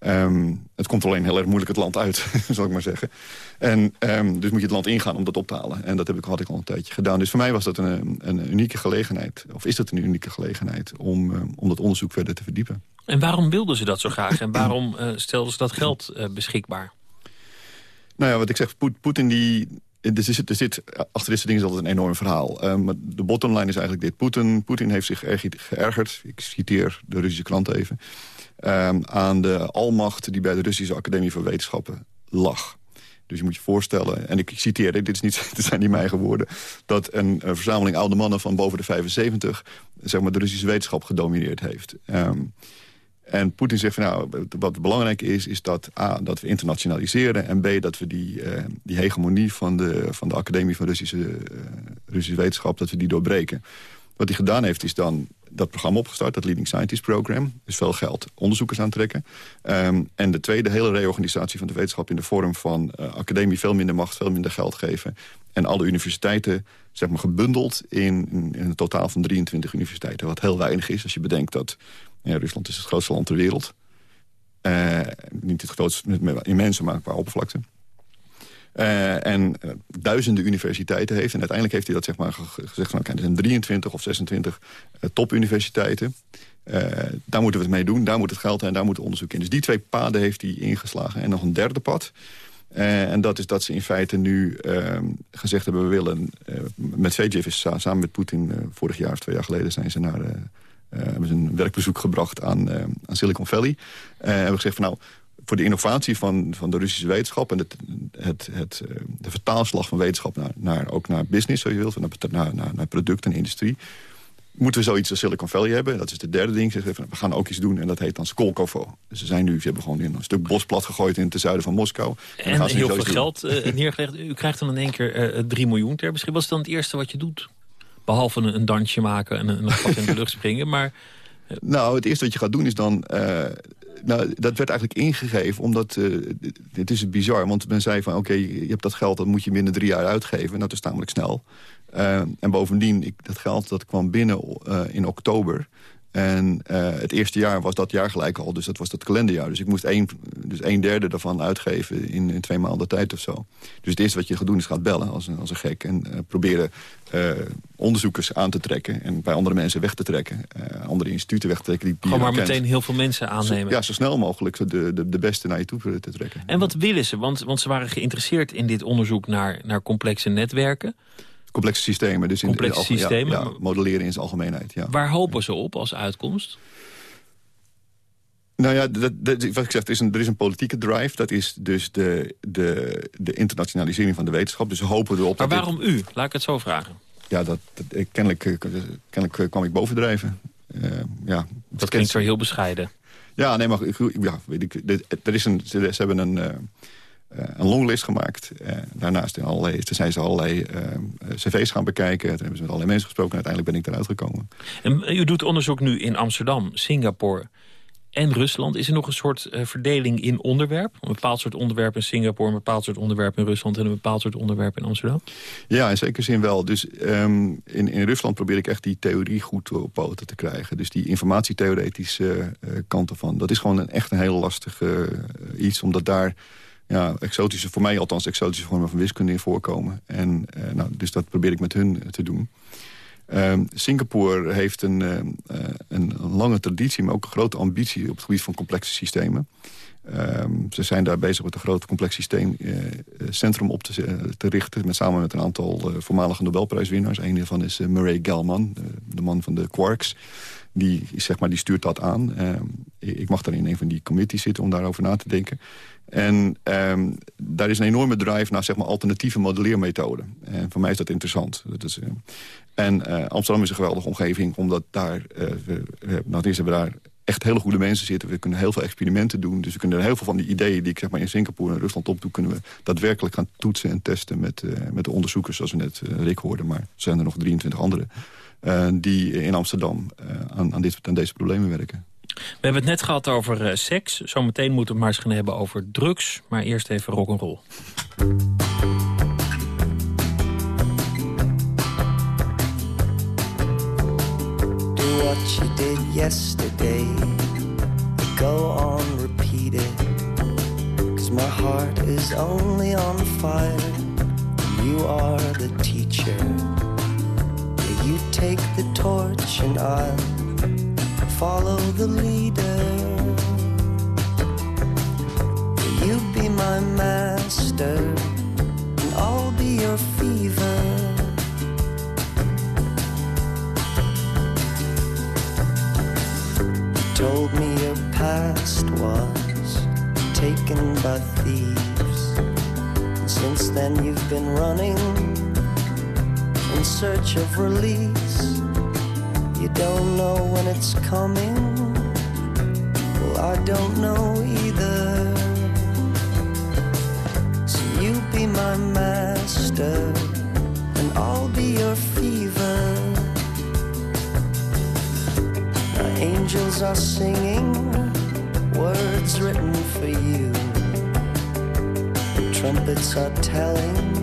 Um, het komt alleen heel erg moeilijk het land uit, [LAUGHS] zal ik maar zeggen. En um, dus moet je het land ingaan om dat op te halen. En dat heb ik, had ik al een tijdje gedaan. Dus voor mij was dat een, een unieke gelegenheid, of is dat een unieke gelegenheid... om, um, om dat onderzoek verder te verdiepen. En waarom wilden ze dat zo graag? En waarom uh, stelden ze dat geld uh, beschikbaar? Nou ja, wat ik zeg, Poetin die... Zit, er zit, achter dit soort dingen is altijd een enorm verhaal. Um, de bottomline is eigenlijk dit. Poetin, heeft zich erg geërgerd. Ik citeer de Russische krant even um, aan de almacht die bij de Russische Academie voor Wetenschappen lag. Dus je moet je voorstellen, en ik citeer, dit, is niet, [LAUGHS] dit zijn niet mijn eigen woorden... dat een, een, verzameling oude mannen van boven de 75... zeg maar de Russische wetenschap gedomineerd heeft. Um, en Poetin zegt van nou, wat belangrijk is, is dat A, dat we internationaliseren... en B, dat we die, uh, die hegemonie van de, van de Academie van Russische, uh, Russische Wetenschap... dat we die doorbreken. Wat hij gedaan heeft, is dan dat programma opgestart, dat Leading Scientist Program. Dus veel geld, onderzoekers aantrekken. Um, en de tweede hele reorganisatie van de wetenschap in de vorm van uh, academie veel minder macht, veel minder geld geven. En alle universiteiten zeg maar, gebundeld in, een totaal van 23 universiteiten. Wat heel weinig is als je bedenkt dat ja, Rusland is het grootste land ter wereld. Uh, niet het grootste in mensen, maar qua oppervlakte. Uh, en uh, duizenden universiteiten heeft. En uiteindelijk heeft hij dat zeg maar, gezegd van... oké, er zijn 23 of 26 uh, topuniversiteiten. daar moeten we het mee doen, daar moet het geld en daar moet het onderzoek in. Dus die twee paden heeft hij ingeslagen. En nog een derde pad. en dat is dat ze in feite nu ehm, gezegd hebben... we willen... met Medvedev is samen met Poetin vorig jaar of twee jaar geleden... zijn ze naar... hebben ze een werkbezoek gebracht aan, aan Silicon Valley. En hebben gezegd van nou voor de innovatie van, van de Russische wetenschap... en het, het, het, eh, de vertaalslag van wetenschap naar, naar, ook naar business, zo je wilt... naar, naar, naar product en industrie... moeten we zoiets als Silicon Valley hebben. Dat is de derde ding. We gaan ook iets doen en dat heet dan Skolkovo. Dus ze zijn nu, ze hebben gewoon een stuk bos plat gegooid... in het zuiden van Moskou. En, en heel veel geld uh, neergelegd. U krijgt dan in één keer uh, 3 miljoen ter beschikking. Wat is dan het eerste wat je doet? Behalve een, een dansje maken en een, gat in de lucht springen. Maar nou, het eerste wat je gaat doen is dan... Uh, nou, dat werd eigenlijk ingegeven, omdat... Uh, het is bizar, want men zei van... oké, je hebt dat geld, dat moet je binnen drie jaar uitgeven. Nou, dat is tamelijk snel. En bovendien, ik, dat geld dat kwam binnen in oktober... En uh, het eerste jaar was dat jaar gelijk al, dus dat was dat kalenderjaar. Dus ik moest een, dus een derde daarvan uitgeven in, in twee maanden tijd of zo. Dus het eerste wat je gaat doen is gaat bellen als een, als een gek... en uh, proberen uh, onderzoekers aan te trekken en bij andere mensen weg te trekken. andere instituten weg te trekken. Die, die Gewoon maar meteen heel veel mensen aannemen. Zo, ja, zo snel mogelijk de, de, de beste naar je toe te trekken. En wat willen ze? Want, want ze waren geïnteresseerd in dit onderzoek naar, naar complexe netwerken complexe systemen. Dus complexe in, systemen. Ja, modelleren in zijn algemeenheid. Ja. Waar hopen ze op als uitkomst? Nou ja, dat, dat, wat ik zeg, er is, een, er is een politieke drive. Dat is dus de, de, de internationalisering van de wetenschap. Dus we hopen erop... Maar waarom u? Laat ik het zo vragen. Ja, dat, dat kennelijk, eh, kennelijk eh, kwam ik bovendrijven. Uh, ja, dat klinkt zo heel bescheiden. Ja, nee, maar ja, weet ik, er is een, ze, hebben een... Uh, uh, een longlist gemaakt. Uh, daarnaast in allerlei, zijn ze allerlei uh, cv's gaan bekijken. Toen hebben ze met allerlei mensen gesproken. En uiteindelijk ben ik eruit gekomen. En u doet onderzoek nu in Amsterdam, Singapore en Rusland. Is er nog een soort eh, verdeling in onderwerp? Een bepaald soort onderwerp in Singapore... een bepaald soort onderwerp in Rusland... en een bepaald soort onderwerp in Amsterdam? Ja, in zekere zin wel. Dus ehm, in, in Rusland probeer ik echt die theorie goed op poten te krijgen. Dus die informatietheoretische uh, kant ervan. Dat is gewoon een, echt een heel lastig iets, omdat daar ja, exotische, voor mij althans exotische vormen van wiskunde in voorkomen. En, nou, dus dat probeer ik met hun te doen. Uh, Singapore heeft een, uh, een, lange traditie, maar ook een grote ambitie... op het gebied van complexe systemen. Uh, ze zijn daar bezig met een groot complex systeemcentrum op te, te, richten... Met, samen met een aantal voormalige Nobelprijswinnaars. Een daarvan is Murray Gell-Mann, de, de, man van de quarks. Die, zeg maar, die stuurt dat aan. Ehm, ik mag daar in een van die committees zitten om daarover na te denken. En um, daar is een enorme drive naar zeg maar, alternatieve modelleermethoden. En voor mij is dat interessant. Dat is, uh, en uh, Amsterdam is een geweldige omgeving, omdat daar, uh, we, nou, daar echt hele goede mensen zitten. We kunnen heel veel experimenten doen. Dus we kunnen heel veel van die ideeën die ik zeg maar, in Singapore en Rusland opdoe... kunnen we daadwerkelijk gaan toetsen en testen met, met de onderzoekers... zoals we net Rick hoorden, maar er zijn er nog 23 anderen... die in Amsterdam aan, aan, dit, aan deze problemen werken. We hebben het net gehad over uh, seks. Zometeen moeten we het maar eens gaan hebben over drugs. Maar eerst even rock'n'roll. Do what you did yesterday. Go on, repeat it. Cause my heart is only on fire. You are the teacher. You take the torch and I'll follow the leader. You be my master, and I'll be your fever. You told me your past was taken by thieves. And since then, you've been running in search of release. You don't know when it's coming. Well, I don't know either. So you be my master, and I'll be your fever. Now, angels are singing words written for you. Trumpets are telling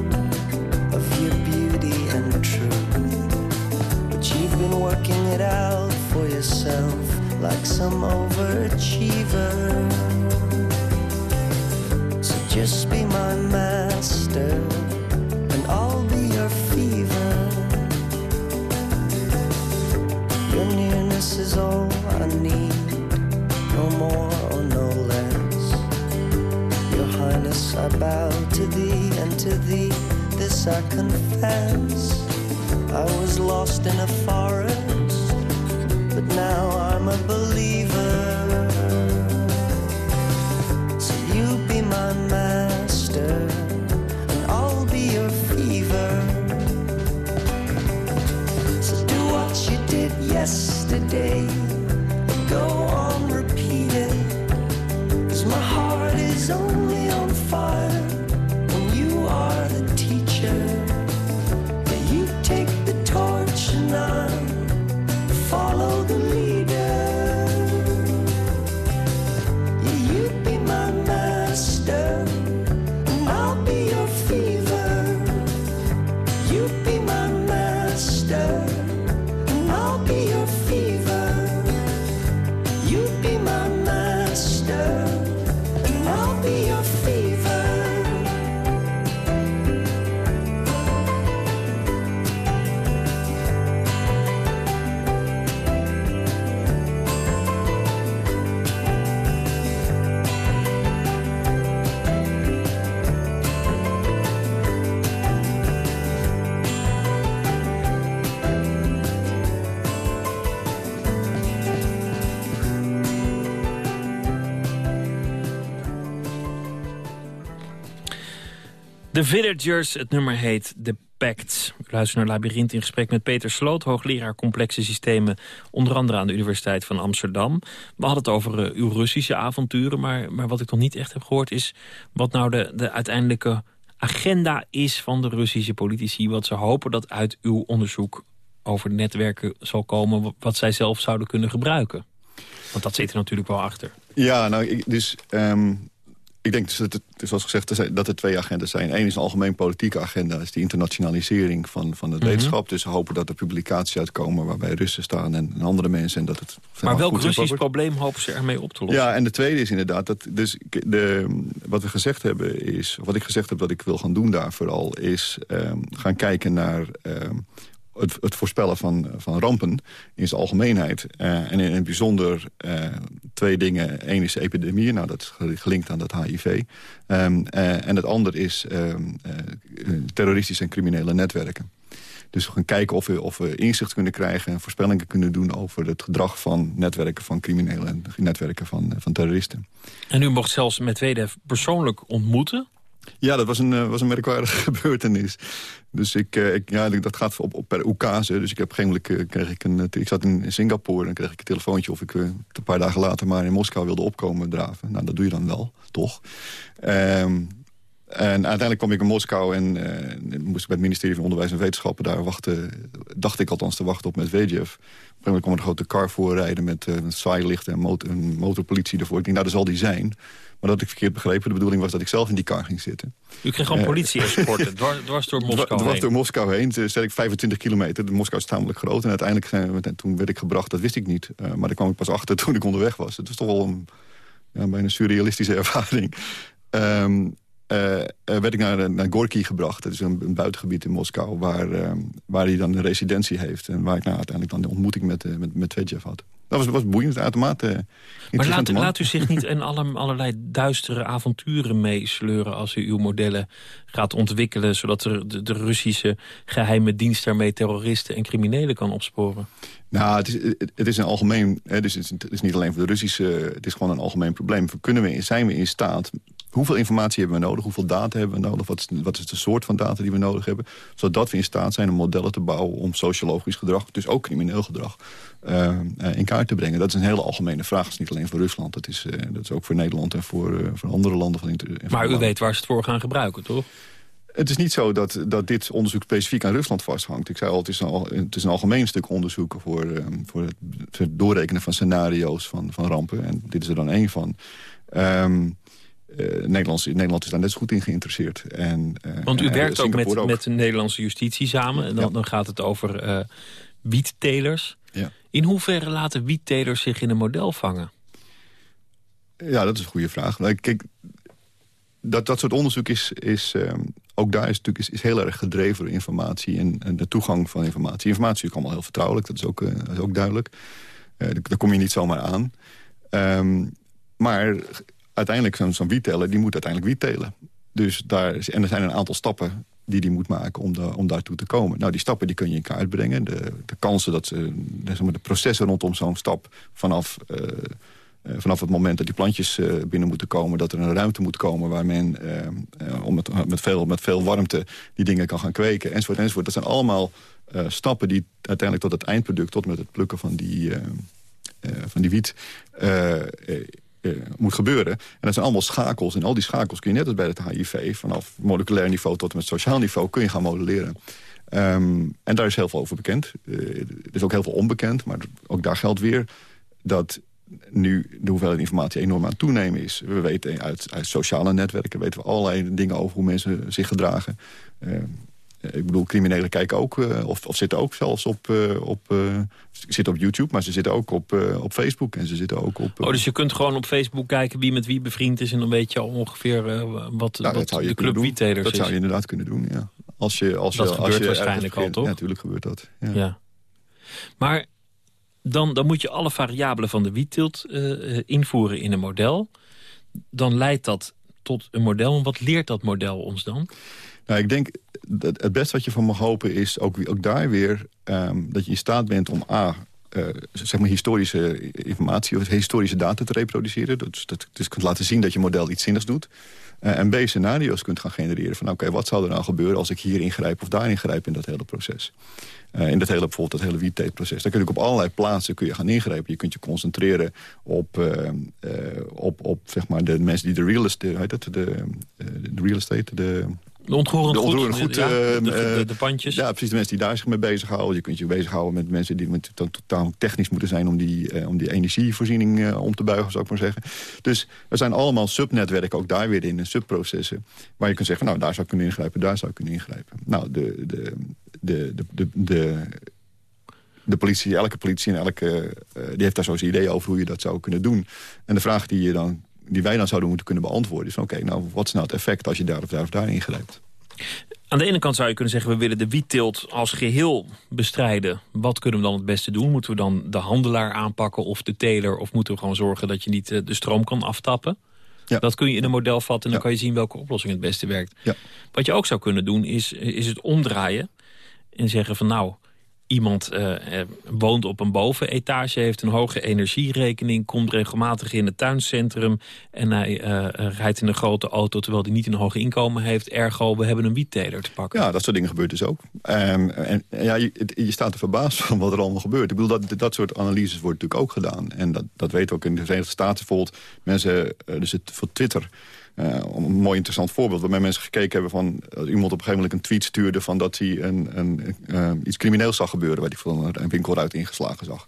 yourself like some overachiever. So just be my master, and I'll be your fever. Your nearness is all I need, no more or no less. Your Highness, I bow to thee, and to thee this I confess. I was lost in a forest, now I'm a believer. So you be my master, and I'll be your fever. So do what you did yesterday, The Villagers, het nummer heet The Pact. U luistert naar Labyrinth in gesprek met Peter Sloot... hoogleraar complexe systemen, onder andere aan de Universiteit van Amsterdam. We hadden het over uh, uw Russische avonturen... Maar, maar wat ik nog niet echt heb gehoord is... wat nou de, de uiteindelijke agenda is van de Russische politici. Wat ze hopen dat uit uw onderzoek over netwerken zal komen... wat zij zelf zouden kunnen gebruiken. Want dat zit er natuurlijk wel achter. Ja, nou, ik, dus... ehm, ik denk dus dat het, zoals gezegd, dat er twee agendas zijn. Eén is een algemeen politieke agenda. Is de internationalisering van, van de Mhm. wetenschap. Dus we hopen dat er publicaties uitkomen waarbij Russen staan en, en andere mensen. En dat het, Maar welk Russisch probleem hopen ze ermee op te lossen? Ja, en de tweede is inderdaad dat dus de, wat we gezegd hebben is, wat ik gezegd heb dat ik wil gaan doen daar vooral is ehm, gaan kijken naar ehm, het, voorspellen van, van rampen in zijn algemeenheid eh, en in het bijzonder eh, twee dingen. Eén is epidemie, nou dat is ge- gelinkt aan dat HIV, Ehm, eh, en het ander is eh, terroristische en criminele netwerken. Dus we gaan kijken of we, of we inzicht kunnen krijgen... en voorspellingen kunnen doen over het gedrag van netwerken van criminelen... en netwerken van, van terroristen. En u mocht zelfs Medvedev persoonlijk ontmoeten. Ja, dat was een, eh, was een merkwaardige [LAUGHS] gebeurtenis. Dus ik, eh, ik, ja, dat gaat op, op per oekase. Dus ik heb geen uh, kreeg ik een. Ik zat in Singapore en kreeg ik een telefoontje of ik een paar dagen later maar in Moskou wilde opkomen draven. Nou, dat doe je dan wel, toch? Um, en uiteindelijk kwam ik in Moskou en moest ik bij het ministerie van Onderwijs en Wetenschappen daar wachten. Dacht ik althans te wachten op Medvedev. Op een kwam er een grote kar voorrijden met uh, zwaailichten en motor, een motorpolitie ervoor. Ik denk, nou, zal die zijn. Maar dat ik verkeerd begrepen. De bedoeling was dat ik zelf in die kar ging zitten. U kreeg gewoon politie-escorten, [LAUGHS] dwars, dwars door Moskou dwars door Moskou heen. Toen zet ik 25 kilometer. De Moskou is tamelijk groot. En uiteindelijk zijn we, toen werd ik gebracht, dat wist ik niet. Uh, maar daar kwam ik pas achter [LAUGHS] toen ik onderweg was. Het was toch wel een ja, bijna surrealistische [LAUGHS] ervaring. Um, uh, werd ik naar, naar Gorky gebracht. Dat is een, een buitengebied in Moskou waar, uh, waar hij dan een residentie heeft. En waar ik nou, uiteindelijk dan de ontmoeting met, uh, met, met Tvedjev had. Dat was, was boeiend, uitermate Maar laat, laat, u zich niet in alle, allerlei duistere avonturen meesleuren... als u uw modellen gaat ontwikkelen... zodat er de, de Russische geheime dienst daarmee terroristen en criminelen kan opsporen? Nou, het is, het is een algemeen... Hè, dus het is niet alleen voor de Russische... Het is gewoon een algemeen probleem. Kunnen we, zijn we in staat hoeveel informatie hebben we nodig? Hoeveel data hebben we nodig? Wat is, wat is de soort van data die we nodig hebben? Zodat we in staat zijn om modellen te bouwen... om sociologisch gedrag, dus ook crimineel gedrag... Uh, in kaart te brengen. Dat is een hele algemene vraag. Dat is niet alleen voor Rusland. Dat is, uh, dat is ook voor Nederland en voor, uh, voor andere landen. Van maar u weet waar ze het voor gaan gebruiken, toch? Het is niet zo dat, dat dit onderzoek specifiek aan Rusland vasthangt. Ik zei al, het is een, het is een algemeen stuk onderzoek... voor, voor het, het doorrekenen van scenario's van, van rampen. En dit is er dan één van. Um, uh, Nederlands, Nederland is daar net zo goed in geïnteresseerd. En, uh, Want u werkt ook met, ook met de Nederlandse justitie samen. En dan, ja. dan gaat het over uh, wiettelers. Ja. In hoeverre laten wiettelers zich in een model vangen? Ja, dat is een goede vraag. Kijk, dat, dat soort onderzoek is, is um, ook daar is, natuurlijk, is, is heel erg gedreven door informatie en, en, de toegang van informatie. Informatie is allemaal heel vertrouwelijk, dat is ook, dat is ook duidelijk. daar kom je niet zomaar aan. Um, maar uiteindelijk zo'n zo wietteler, die moet uiteindelijk wiet telen. Dus daar, en er zijn een aantal stappen die die moet maken om, de, om daartoe te komen. Nou, die stappen die kun je in kaart brengen. De, de kansen dat ze, de, zeg maar, de processen rondom zo'n stap vanaf, uh, uh, vanaf het moment dat die plantjes uh, binnen moeten komen... dat er een ruimte moet komen waar men om met, met, veel, met veel warmte die dingen kan gaan kweken, enzovoort, enzovoort. Dat zijn allemaal stappen die uiteindelijk tot het eindproduct, tot met het plukken van die, van die wiet uh, moet gebeuren. En dat zijn allemaal schakels. En al die schakels kun je net als bij het HIV... vanaf moleculair niveau tot en met sociaal niveau... kun je gaan modelleren. Um, en daar is heel veel over bekend. Uh, er is ook heel veel onbekend. Maar ook daar geldt weer dat nu de hoeveelheid informatie enorm aan toenemen is. We weten uit, uit sociale netwerken weten we allerlei dingen over hoe mensen zich gedragen. Uh, ik bedoel, criminelen kijken ook, uh, of, of zitten ook zelfs op, uh, op, uh, zitten op YouTube... maar ze zitten ook op, op Facebook en ze zitten ook op... oh, dus je kunt gewoon op Facebook kijken wie met wie bevriend is... en dan weet je ongeveer wat, nou, wat de club wiettelers is. Dat zou je inderdaad kunnen doen, ja. Als je, als dat je, gebeurt als je waarschijnlijk al, toch? Ja, natuurlijk gebeurt dat. Ja. ja. Maar dan, dan moet je alle variabelen van de wietteelt invoeren in een model. Dan leidt dat tot een model. En wat leert dat model ons dan? Nou, ik denk, het beste wat je van mag hopen is ook, ook daar weer... Um, dat je in staat bent om A, uh, zeg maar historische informatie... of historische data te reproduceren. Dus dat dus kunt laten zien dat je model iets zinnigs doet. Uh, en B, scenario's kunt gaan genereren van... oké, wat zou er nou gebeuren als ik hier ingrijp of daar ingrijp in dat hele proces. Uh, in dat hele, bijvoorbeeld dat hele wietteetproces. Daar kun je op allerlei plaatsen kun je gaan ingrijpen. Je kunt je concentreren op, uh, op, op zeg maar de mensen die de real estate... De, de real estate, de De ontroerend de goed, ontroerend goed. ja, eh, de, de, eh, de pandjes. Ja, precies de mensen die daar zich mee bezighouden. Je kunt je bezighouden met mensen die met, to- totaal technisch moeten zijn... om die, eh, om die energievoorziening om te buigen, zou ik maar zeggen. Dus er zijn allemaal subnetwerken ook daar weer in, en subprocessen... waar je kunt zeggen, nou, daar zou ik kunnen ingrijpen, daar zou ik kunnen ingrijpen. Nou, de, de, de, de, de, de, de politie, elke politie en elke, die heeft daar zo zijn idee over hoe je dat zou kunnen doen. En de vraag die, je dan, die wij dan zouden moeten kunnen beantwoorden... is van, oké, nou, wat is nou het effect als je daar of daar of daar ingrijpt? Aan de ene kant zou je kunnen zeggen... we willen de wietteelt als geheel bestrijden. Wat kunnen we dan het beste doen? Moeten we dan de handelaar aanpakken of de teler... of moeten we gewoon zorgen dat je niet eh, de stroom kan aftappen? Ja. Dat kun je in een model vatten en dan Ja. kan je zien welke oplossing het beste werkt. Ja. Wat je ook zou kunnen doen is, is het omdraaien en zeggen van nou... Iemand eh, eh, woont op een bovenetage, heeft een hoge energierekening... komt regelmatig in het tuincentrum... en hij eh, rijdt in een grote auto terwijl hij niet een hoog inkomen heeft. Ergo, we hebben een wietteler te pakken. Ja, dat soort dingen gebeurt dus ook. Ehm, en ja, je, staat er verbaasd van wat er allemaal gebeurt. Ik bedoel, dat, dat soort analyses wordt natuurlijk ook gedaan. En dat, dat weten we ook in de Verenigde Staten bijvoorbeeld. Mensen, dus het, voor Twitter, een mooi interessant voorbeeld... waarbij mensen gekeken hebben van... iemand op een gegeven moment een tweet stuurde... van dat hij een, een, eh, iets crimineels zag gebeuren... waar hij van een winkelruit ingeslagen zag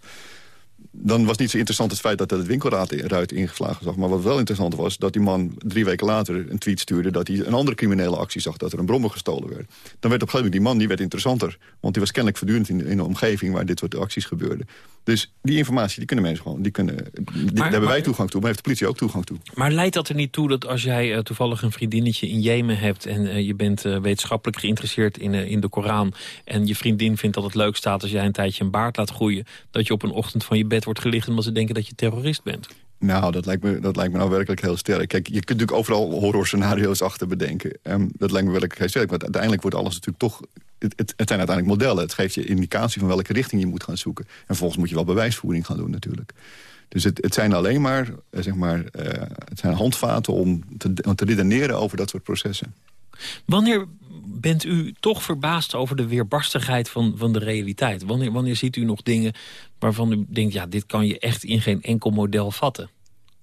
dan was niet zo interessant het feit dat hij het winkelruit ingeslagen zag. Maar wat wel interessant was, dat die man drie weken later een tweet stuurde... dat hij een andere criminele actie zag, dat er een brommer gestolen werd. Dan werd op een gegeven moment die man die werd interessanter. Want die was kennelijk voortdurend in, in de omgeving waar dit soort acties gebeurden. Dus die informatie, die kunnen mensen gewoon... Die kunnen, die, daar hebben maar- wij toegang toe, maar heeft de politie ook toegang toe. Maar leidt dat er niet toe dat als jij eh, toevallig een vriendinnetje in Jemen hebt... en eh, je bent eh, wetenschappelijk geïnteresseerd in, in de Koran... en je vriendin vindt dat het leuk staat als jij een tijdje een baard laat groeien... dat je op een ochtend van je bed wordt gelicht omdat ze denken dat je terrorist bent? Nou, dat lijkt, me, dat lijkt me nou werkelijk heel sterk. Kijk, je kunt natuurlijk overal horrorscenario's achter bedenken. Ehm, dat lijkt me werkelijk heel sterk. Want uiteindelijk wordt alles natuurlijk toch... Het, het, zijn uiteindelijk modellen. Het geeft je indicatie van welke richting je moet gaan zoeken. En vervolgens moet je wel bewijsvoering gaan doen natuurlijk. Dus het, het zijn alleen maar, eh, zeg maar eh, het zijn handvaten om te, om te redeneren over dat soort processen. Wanneer bent u toch verbaasd over de weerbarstigheid van, van de realiteit? Wanneer, wanneer ziet u nog dingen waarvan u denkt... ja, dit kan je echt in geen enkel model vatten?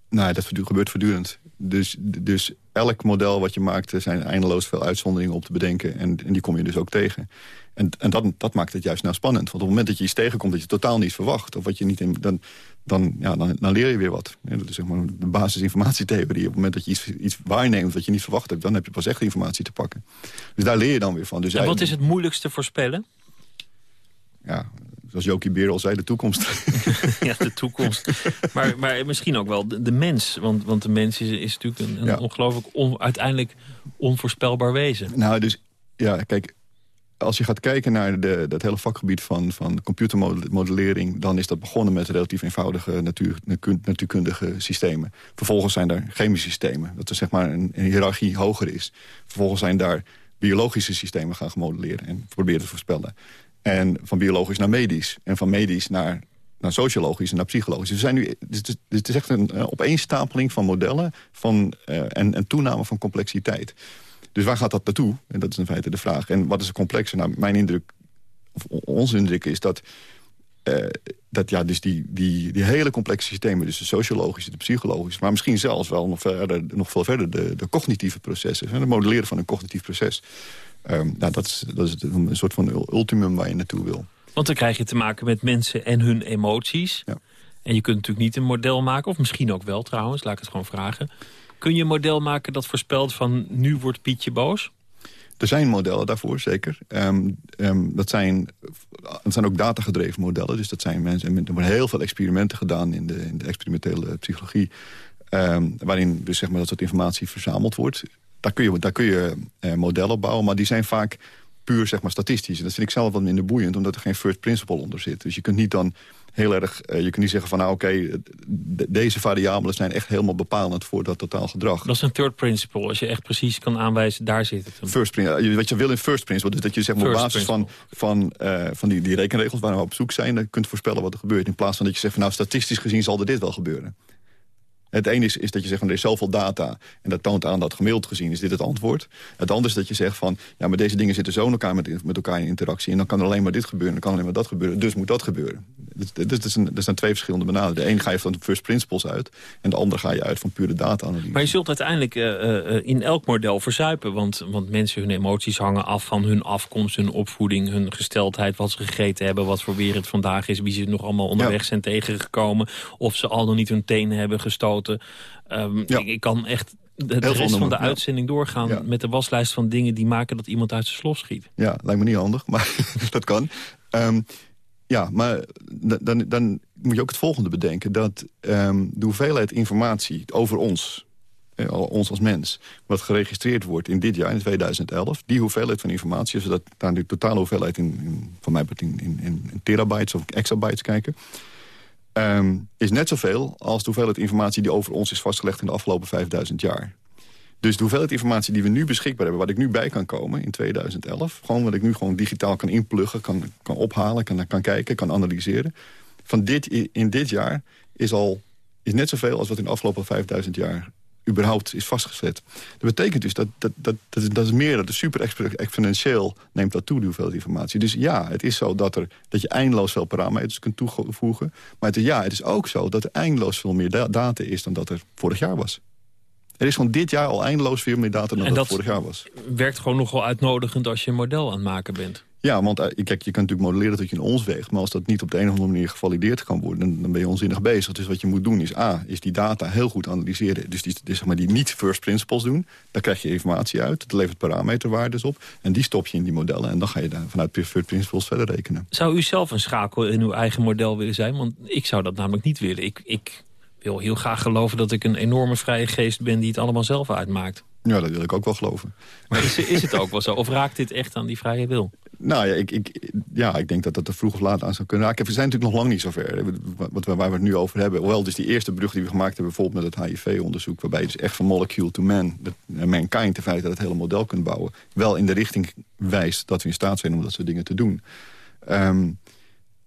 Nou, dat gebeurt voortdurend. Dus, dus elk model wat je maakt, er zijn eindeloos veel uitzonderingen op te bedenken. En, en die kom je dus ook tegen. En, en dat, dat maakt het juist nou spannend. Want op het moment dat je iets tegenkomt dat je totaal niet verwacht... of wat je niet in, dan, dan, ja, dan, dan leer je weer wat. Ja, dat is zeg maar de basisinformatietheorie. Op het moment dat je iets, iets waarneemt wat je niet verwacht hebt... dan heb je pas echt informatie te pakken. Dus daar leer je dan weer van. Dus En wat is het moeilijkste voorspellen? Ja, zoals Jokie Beer al zei, de toekomst. [LAUGHS] ja, de toekomst. maar, maar misschien ook wel de, de mens. Want, want de mens is, is natuurlijk een, een Ja. ongelooflijk on- uiteindelijk onvoorspelbaar wezen. Nou, dus ja, kijk, als je gaat kijken naar de, dat hele vakgebied van, van computermodellering... dan is dat begonnen met relatief eenvoudige natuur, natuur- natuurkundige systemen. Vervolgens zijn er chemische systemen, dat er zeg maar een, een hiërarchie hoger is. Vervolgens zijn daar biologische systemen gaan gemodelleren en proberen te voorspellen. En van biologisch naar medisch. En van medisch naar, naar sociologisch en naar psychologisch. We zijn nu, het, is, het echt een opeenstapeling van modellen van, eh, en, en toename van complexiteit. Dus waar gaat dat naartoe? En dat is in feite de vraag. En wat is er complexer? Nou, mijn indruk, of onze indruk is dat... eh, dat ja, dus die, die, die hele complexe systemen, dus de sociologische, de psychologische... maar misschien zelfs wel nog, verder, nog veel verder de, de cognitieve processen. Het modelleren van een cognitief proces. Ehm, nou, dat is, dat is een soort van ul- ultimum waar je naartoe wil. Want dan krijg je te maken met mensen en hun emoties. Ja. En je kunt natuurlijk niet een model maken, of misschien ook wel trouwens, laat ik het gewoon vragen. Kun je een model maken dat voorspelt van nu wordt Pietje boos? Er zijn modellen daarvoor, zeker. Ehm, ehm, dat, zijn, dat zijn ook datagedreven modellen. Dus dat zijn mensen, en er worden heel veel experimenten gedaan in de, in de experimentele psychologie. waarin dus zeg maar dat soort informatie verzameld wordt. Daar kun je, daar kun je eh, modellen bouwen, maar die zijn vaak puur zeg maar, statistisch. En dat vind ik zelf wat minder boeiend, omdat er geen first principle onder zit. Dus je kunt niet dan heel erg, eh, je kunt niet zeggen van nou oké, de- deze variabelen zijn echt helemaal bepalend voor dat totaal gedrag. Dat is een third principle. Als je echt precies kan aanwijzen, daar zit het. First principle, wat je wil in first principle. Dus dat je zeg maar, op basis van, van, eh, van die, die rekenregels waar we op zoek zijn... dan kunt voorspellen wat er gebeurt. In plaats van dat je zegt, van, nou statistisch gezien zal er dit wel gebeuren. Het ene is, is dat je zegt, van, er is zoveel data... en dat toont aan dat gemiddeld gezien is dit het antwoord. Het andere is dat je zegt van... ja, maar deze dingen zitten zo in elkaar met, met elkaar in interactie... en dan kan er alleen maar dit gebeuren, dan kan alleen maar dat gebeuren... dus moet dat gebeuren. Dus, dus, dus, dat zijn twee verschillende benaderingen. De een ga je van de first principles uit... en de andere ga je uit van pure data-analyse. Maar je zult uiteindelijk uh, uh, in elk model verzuipen... Want, want mensen, hun emoties hangen af van hun afkomst, hun opvoeding... hun gesteldheid, wat ze gegeten hebben, wat voor weer het vandaag is... wie ze nog allemaal onderweg ja. zijn tegengekomen... of ze al nog niet hun tenen hebben gestoten. Um, ja. ik, ik, kan echt de, de rest van de uitzending doorgaan ja. met de waslijst van dingen... die maken dat iemand uit zijn slof schiet. Ja, lijkt me niet handig, maar [LAUGHS] dat kan. Um, ja, maar dan, dan moet je ook het volgende bedenken. Dat um, de hoeveelheid informatie over ons, eh, ons als mens... wat geregistreerd wordt in dit jaar, in 2011... die hoeveelheid van informatie, als we dat naar de totale hoeveelheid... In, in, van mij in, in, in terabytes of exabytes kijken... Um, is net zoveel als de hoeveelheid informatie die over ons is vastgelegd... in de afgelopen 5000 jaar. Dus de hoeveelheid informatie die we nu beschikbaar hebben... wat ik nu bij kan komen in 2011... gewoon wat ik nu gewoon digitaal kan inpluggen, kan, kan ophalen... Kan, kan kijken, kan analyseren... van dit, in dit jaar is al is net zoveel als wat in de afgelopen 5000 jaar überhaupt is vastgezet. Dat betekent dus dat, dat, dat, dat, dat is meer, dat is super exponentieel neemt dat toe, de hoeveelheid informatie. Dus ja, het is zo dat, er, dat je eindeloos veel parameters kunt toevoegen. Maar het, ja, het is ook zo dat er eindeloos veel meer da data is dan dat er vorig jaar was. Er is van dit jaar al eindeloos veel meer data dan en dat, dat vorig jaar was. werkt gewoon nogal uitnodigend als je een model aan het maken bent. Ja, want uh, kijk, je kan natuurlijk modelleren dat je een ons weegt... maar als dat niet op de een of andere manier gevalideerd kan worden... dan, dan ben je onzinnig bezig. Dus wat je moet doen is A, is die data heel goed analyseren. Dus die, dus, zeg maar, die niet first principles doen. Daar krijg je informatie uit, dat levert parameterwaardes op... en die stop je in die modellen en dan ga je daar vanuit first principles verder rekenen. Zou u zelf een schakel in uw eigen model willen zijn? Want ik zou dat namelijk niet willen. Ik, ik wil heel graag geloven dat ik een enorme vrije geest ben... die het allemaal zelf uitmaakt. Ja, dat wil ik ook wel geloven. Maar is, is het ook wel zo? Of raakt dit echt aan die vrije wil? Nou ja, ik, ik, ja, ik denk dat dat er vroeg of laat aan zou kunnen raken. We zijn natuurlijk nog lang niet zover, wat, waar we het nu over hebben. Hoewel dus die eerste brug die we gemaakt hebben... bijvoorbeeld met het HIV-onderzoek... waarbij je dus echt van molecule to man... Dat, mankind, in feite dat het hele model kunt bouwen... wel in de richting wijst dat we in staat zijn om dat soort dingen te doen... Um,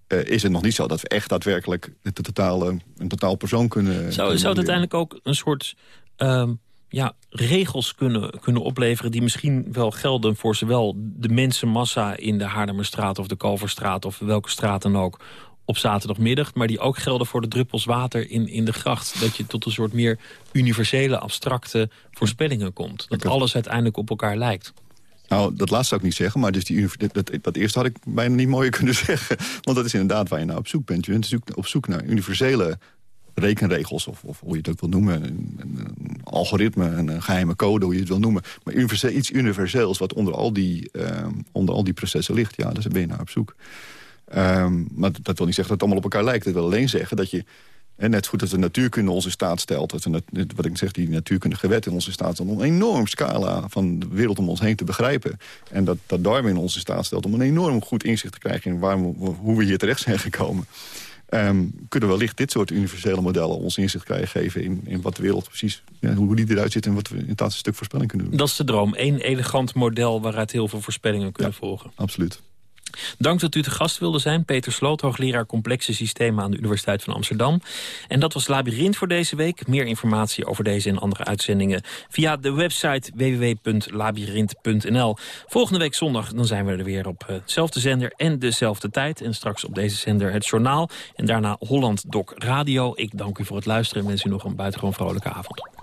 uh, is het nog niet zo dat we echt daadwerkelijk de totale, een totaal persoon kunnen... Zou, kunnen zou het uiteindelijk ook een soort... Um ja, regels kunnen, kunnen opleveren die misschien wel gelden voor zowel de mensenmassa in de Haarlemmerstraat of de Kalverstraat of welke straat dan ook op zaterdagmiddag, maar die ook gelden voor de druppels water in, in de gracht. Dat je tot een soort meer universele, abstracte voorspellingen komt. Dat alles uiteindelijk op elkaar lijkt. Nou, dat laatste zou ik niet zeggen, maar dus die, dat, dat, eerste had ik bijna niet mooier [LAUGHS] kunnen zeggen. Want dat is inderdaad waar je naar op zoek bent. Je bent op zoek naar universele rekenregels, of, of hoe je het ook wil noemen. Een, algoritme, een geheime code, hoe je het wil noemen. Maar universeel, iets universeels wat onder al, die, uh, onder al die processen ligt. Ja, daar ben je naar op zoek. Um, maar dat wil niet zeggen dat het allemaal op elkaar lijkt. Dat wil alleen zeggen dat je... En net goed dat de natuurkunde ons in staat stelt... Dat wat ik zeg, die natuurkundige wet in onze staat stelt... om een enorm scala van de wereld om ons heen te begrijpen. En dat, dat Darwin in staat stelt om een enorm goed inzicht te krijgen... in waar we, hoe we hier terecht zijn gekomen. Um, kunnen wellicht dit soort universele modellen ons inzicht krijgen geven... in, in wat de wereld precies, ja, hoe die eruit ziet... en wat we in een stuk voorspelling kunnen doen. Dat is de droom. Eén elegant model waaruit heel veel voorspellingen kunnen ja, volgen. Absoluut. Dank dat u te gast wilde zijn. Peter Sloot, hoogleraar complexe systemen aan de Universiteit van Amsterdam. En dat was Labyrinth voor deze week. Meer informatie over deze en andere uitzendingen via de website www.labyrinth.nl. Volgende week zondag dan zijn we er weer op dezelfde zender en dezelfde tijd. En straks op deze zender het journaal. En daarna Holland Doc Radio. Ik dank u voor het luisteren en wens u nog een buitengewoon vrolijke avond.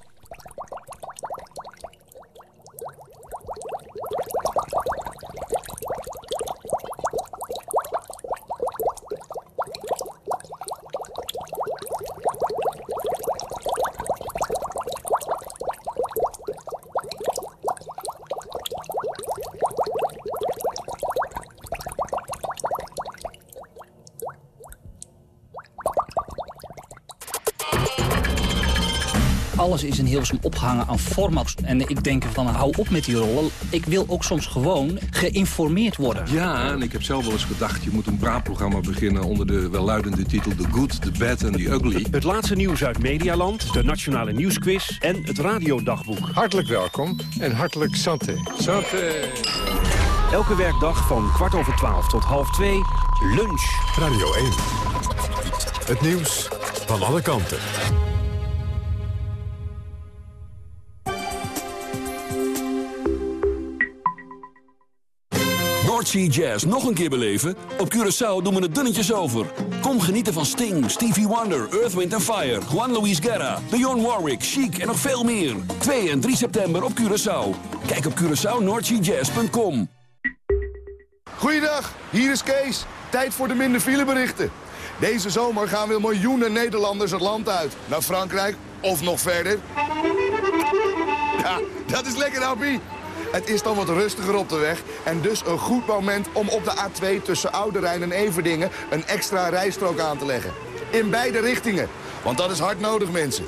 Alles is in Hilversum opgehangen aan formats. En ik denk van, hou op met die rollen. Ik wil ook soms gewoon geïnformeerd worden. Ja, en ik heb zelf wel eens gedacht... je moet een praatprogramma beginnen onder de welluidende titel... The Good, The Bad and The Ugly. Het laatste nieuws uit Medialand, de Nationale Nieuwsquiz... en het Radiodagboek. Hartelijk welkom en hartelijk santé. Santé. Elke werkdag van kwart over twaalf tot half twee, lunch. Radio 1. Het nieuws van alle kanten. North Jazz nog een keer beleven? Op Curaçao doen we het dunnetjes over. Kom genieten van Sting, Stevie Wonder, Earth, Wind Fire... Juan Luis Guerra, Dionne Warwick, Chic en nog veel meer. 2 en 3 september op Curaçao. Kijk op CuraçaoNorthSeaJazz.com. Goeiedag, hier is Kees. Tijd voor de minder fileberichten. Deze zomer gaan weer miljoenen Nederlanders het land uit. Naar Frankrijk of nog verder. Ja, dat is lekker, Happy. Het is dan wat rustiger op de weg en dus een goed moment om op de A2 tussen Oude Rijn en Everdingen een extra rijstrook aan te leggen. In beide richtingen, want dat is hard nodig, mensen.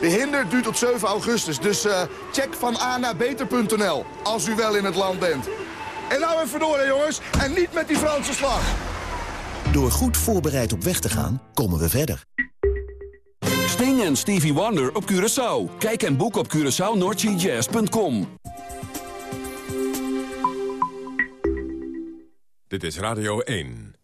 De hinder duurt tot 7 augustus, dus eh, check van A naar beter.nl als u wel in het land bent. En nou even door, hè, jongens, en niet met die Franse slag. Door goed voorbereid op weg te gaan, komen we verder. Sting en Stevie Wonder op Curaçao. Kijk en boek op CuraçaoNorthSeaJazz.com. Dit is Radio 1.